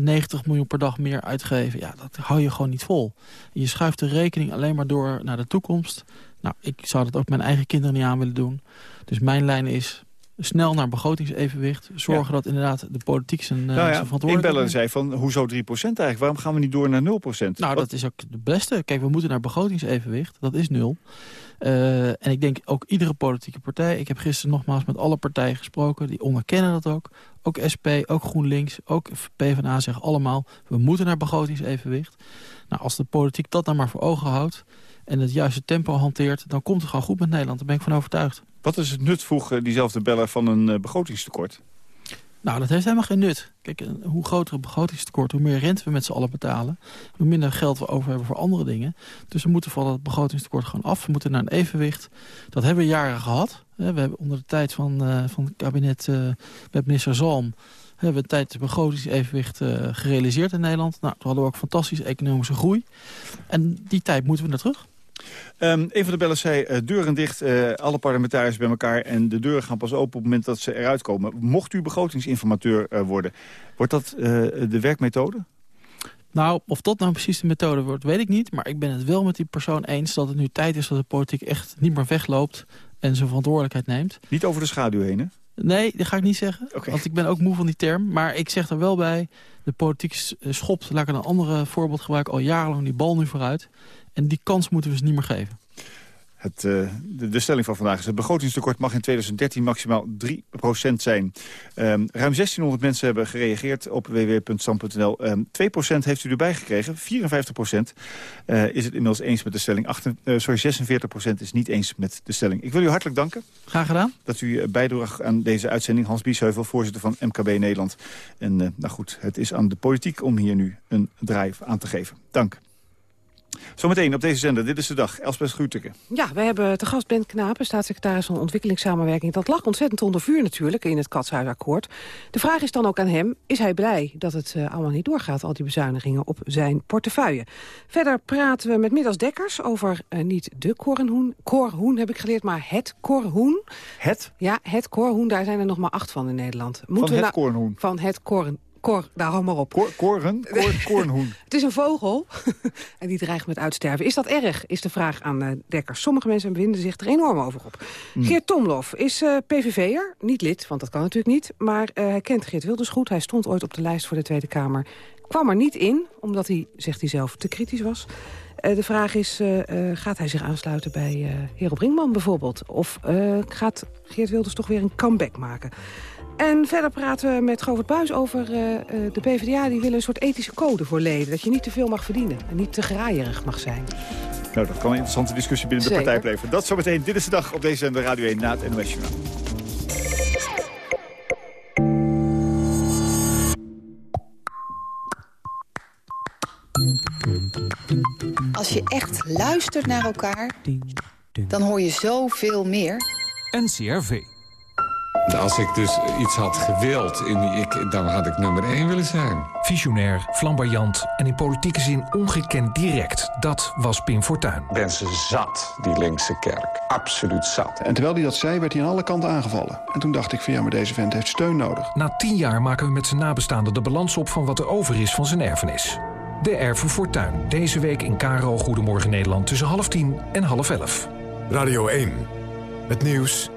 90 miljoen per dag meer uitgeven, ja, dat hou je gewoon niet vol. Je schuift de rekening alleen maar door naar de toekomst. Nou, ik zou dat ook mijn eigen kinderen niet aan willen doen. Dus mijn lijn is snel naar begrotingsevenwicht. Zorgen ja. dat inderdaad de politiek zijn, uh, nou ja, zijn verantwoordelijkheid... Inbeller zei van, hoezo 3% eigenlijk? Waarom gaan we niet door naar 0 Nou, Wat? dat is ook de beste. Kijk, we moeten naar begrotingsevenwicht. Dat is nul. Uh, en ik denk ook iedere politieke partij... Ik heb gisteren nogmaals met alle partijen gesproken. Die onderkennen dat ook. Ook SP, ook GroenLinks, ook PvdA zeggen allemaal... we moeten naar begrotingsevenwicht. Nou, als de politiek dat dan maar voor ogen houdt... en het juiste tempo hanteert... dan komt het gewoon goed met Nederland. Daar ben ik van overtuigd. Wat is het nut, vroeg diezelfde beller, van een uh, begrotingstekort? Nou, dat heeft helemaal geen nut. Kijk, hoe groter het begrotingstekort, hoe meer rente we met z'n allen betalen... hoe minder geld we over hebben voor andere dingen. Dus we moeten van dat begrotingstekort gewoon af. We moeten naar een evenwicht. Dat hebben we jaren gehad. We hebben onder de tijd van, uh, van het kabinet uh, met minister Zalm... hebben we een tijd begrotingsevenwicht uh, gerealiseerd in Nederland. Nou, toen hadden we ook fantastische economische groei. En die tijd moeten we naar terug. Um, een van de bellen zei, uh, deuren dicht, uh, alle parlementariërs bij elkaar... en de deuren gaan pas open op het moment dat ze eruit komen. Mocht u begrotingsinformateur uh, worden, wordt dat de werkmethode? Nou, of dat nou precies de methode wordt, weet ik niet. Maar ik ben het wel met die persoon eens dat het nu tijd is... dat de politiek echt niet meer wegloopt en zijn verantwoordelijkheid neemt. Niet over de schaduw heen, hè? Nee, dat ga ik niet zeggen. Okay. Want ik ben ook moe van die term. Maar ik zeg er wel bij, de politiek schopt, laat ik een andere voorbeeld gebruiken... al jarenlang die bal nu vooruit. En die kans moeten we ze niet meer geven. Het, uh, de, de, stelling van vandaag is... het begrotingstekort mag in 2013 maximaal 3% zijn. Um, ruim 1600 mensen hebben gereageerd op www.stam.nl. Um, 2% heeft u erbij gekregen. 54% uh, is het inmiddels eens met de stelling. 8, uh, sorry, 46% is niet eens met de stelling. Ik wil u hartelijk danken. Graag gedaan. Dat u bijdroeg aan deze uitzending. Hans Biesheuvel, voorzitter van MKB Nederland. En nou goed, het is aan de politiek om hier nu een draai aan te geven. Dank. Zometeen op deze zender, dit is de dag. Elspeth Schuurteke. Ja, we hebben te gast Ben Knapen, staatssecretaris van Ontwikkelingssamenwerking. Dat lag ontzettend onder vuur natuurlijk in het Katshuisakkoord. De vraag is dan ook aan hem, is hij blij dat het uh, allemaal niet doorgaat... al die bezuinigingen op zijn portefeuille? Verder praten we met Middas Dekkers over uh, niet de korhoen, korhoen heb ik geleerd, maar het korhoen. Het? Ja, het korhoen, daar zijn er nog maar acht van in Nederland. Moeten van het nou, korhoen? Van het korhoen. Kor, daar hou maar op. Kor, korren? Kor, *laughs* kornhoen. het is een vogel *laughs* en die dreigt met uitsterven. Is dat erg, is de vraag aan uh, Dekkers. Sommige mensen winden zich er enorm over op. Mm. Geert Tomlof is uh, PVV'er, niet lid, want dat kan natuurlijk niet. Maar uh, hij kent Geert Wilders goed. Hij stond ooit op de lijst voor de Tweede Kamer. Kwam er niet in, omdat hij, zegt hij zelf, te kritisch was. de vraag is, gaat hij zich aansluiten bij Hero Brinkman bijvoorbeeld? Of gaat Geert Wilders toch weer een comeback maken? En verder praten we met Govert Buis over uh, de PvdA. Die willen een soort ethische code voor leden. Dat je niet te veel mag verdienen en niet te graaierig mag zijn. Nou, dat kan een interessante discussie binnen Zeker. de partij blijven. Dat zometeen. Dit is de dag op deze zender Radio 1 na het NOS Journaal. Als je echt luistert naar elkaar, dan hoor je zoveel meer. NCRV. Als ik dus iets had gewild, in ik, dan had ik nummer 1 willen zijn. Visionair, flamboyant en in politieke zin ongekend direct. Dat was Pim Fortuyn. Mensen zat, die linkse kerk. Absoluut zat. En terwijl hij dat zei, werd hij aan alle kanten aangevallen. En toen dacht ik van ja, maar deze vent heeft steun nodig. Na tien jaar maken we met zijn nabestaanden de balans op... van wat er over is van zijn erfenis. De Erven Fortuyn. Deze week in Karo Goedemorgen Nederland tussen half tien en half elf. Radio 1. Het nieuws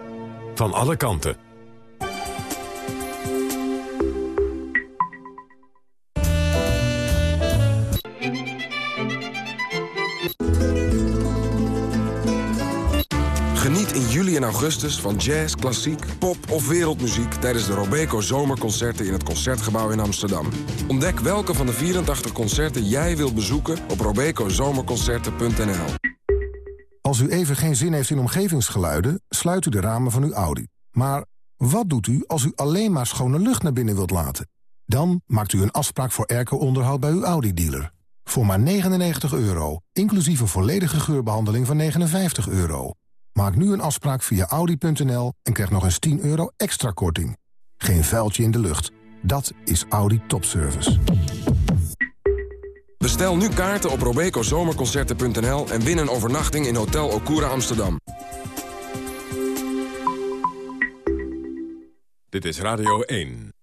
van alle kanten. Augustus van jazz, klassiek, pop of wereldmuziek... tijdens de Robeco Zomerconcerten in het Concertgebouw in Amsterdam. Ontdek welke van de 84 concerten jij wilt bezoeken op robecozomerconcerten.nl. Als u even geen zin heeft in omgevingsgeluiden, sluit u de ramen van uw Audi. Maar wat doet u als u alleen maar schone lucht naar binnen wilt laten? Dan maakt u een afspraak voor airco-onderhoud bij uw Audi-dealer. Voor maar 99 euro, inclusief een volledige geurbehandeling van 59 euro. Maak nu een afspraak via Audi.nl en krijg nog eens 10 euro extra korting. Geen vuiltje in de lucht. Dat is Audi Topservice. Bestel nu kaarten op robecozomerconcerten.nl en win een overnachting in Hotel Okura Amsterdam. Dit is Radio 1.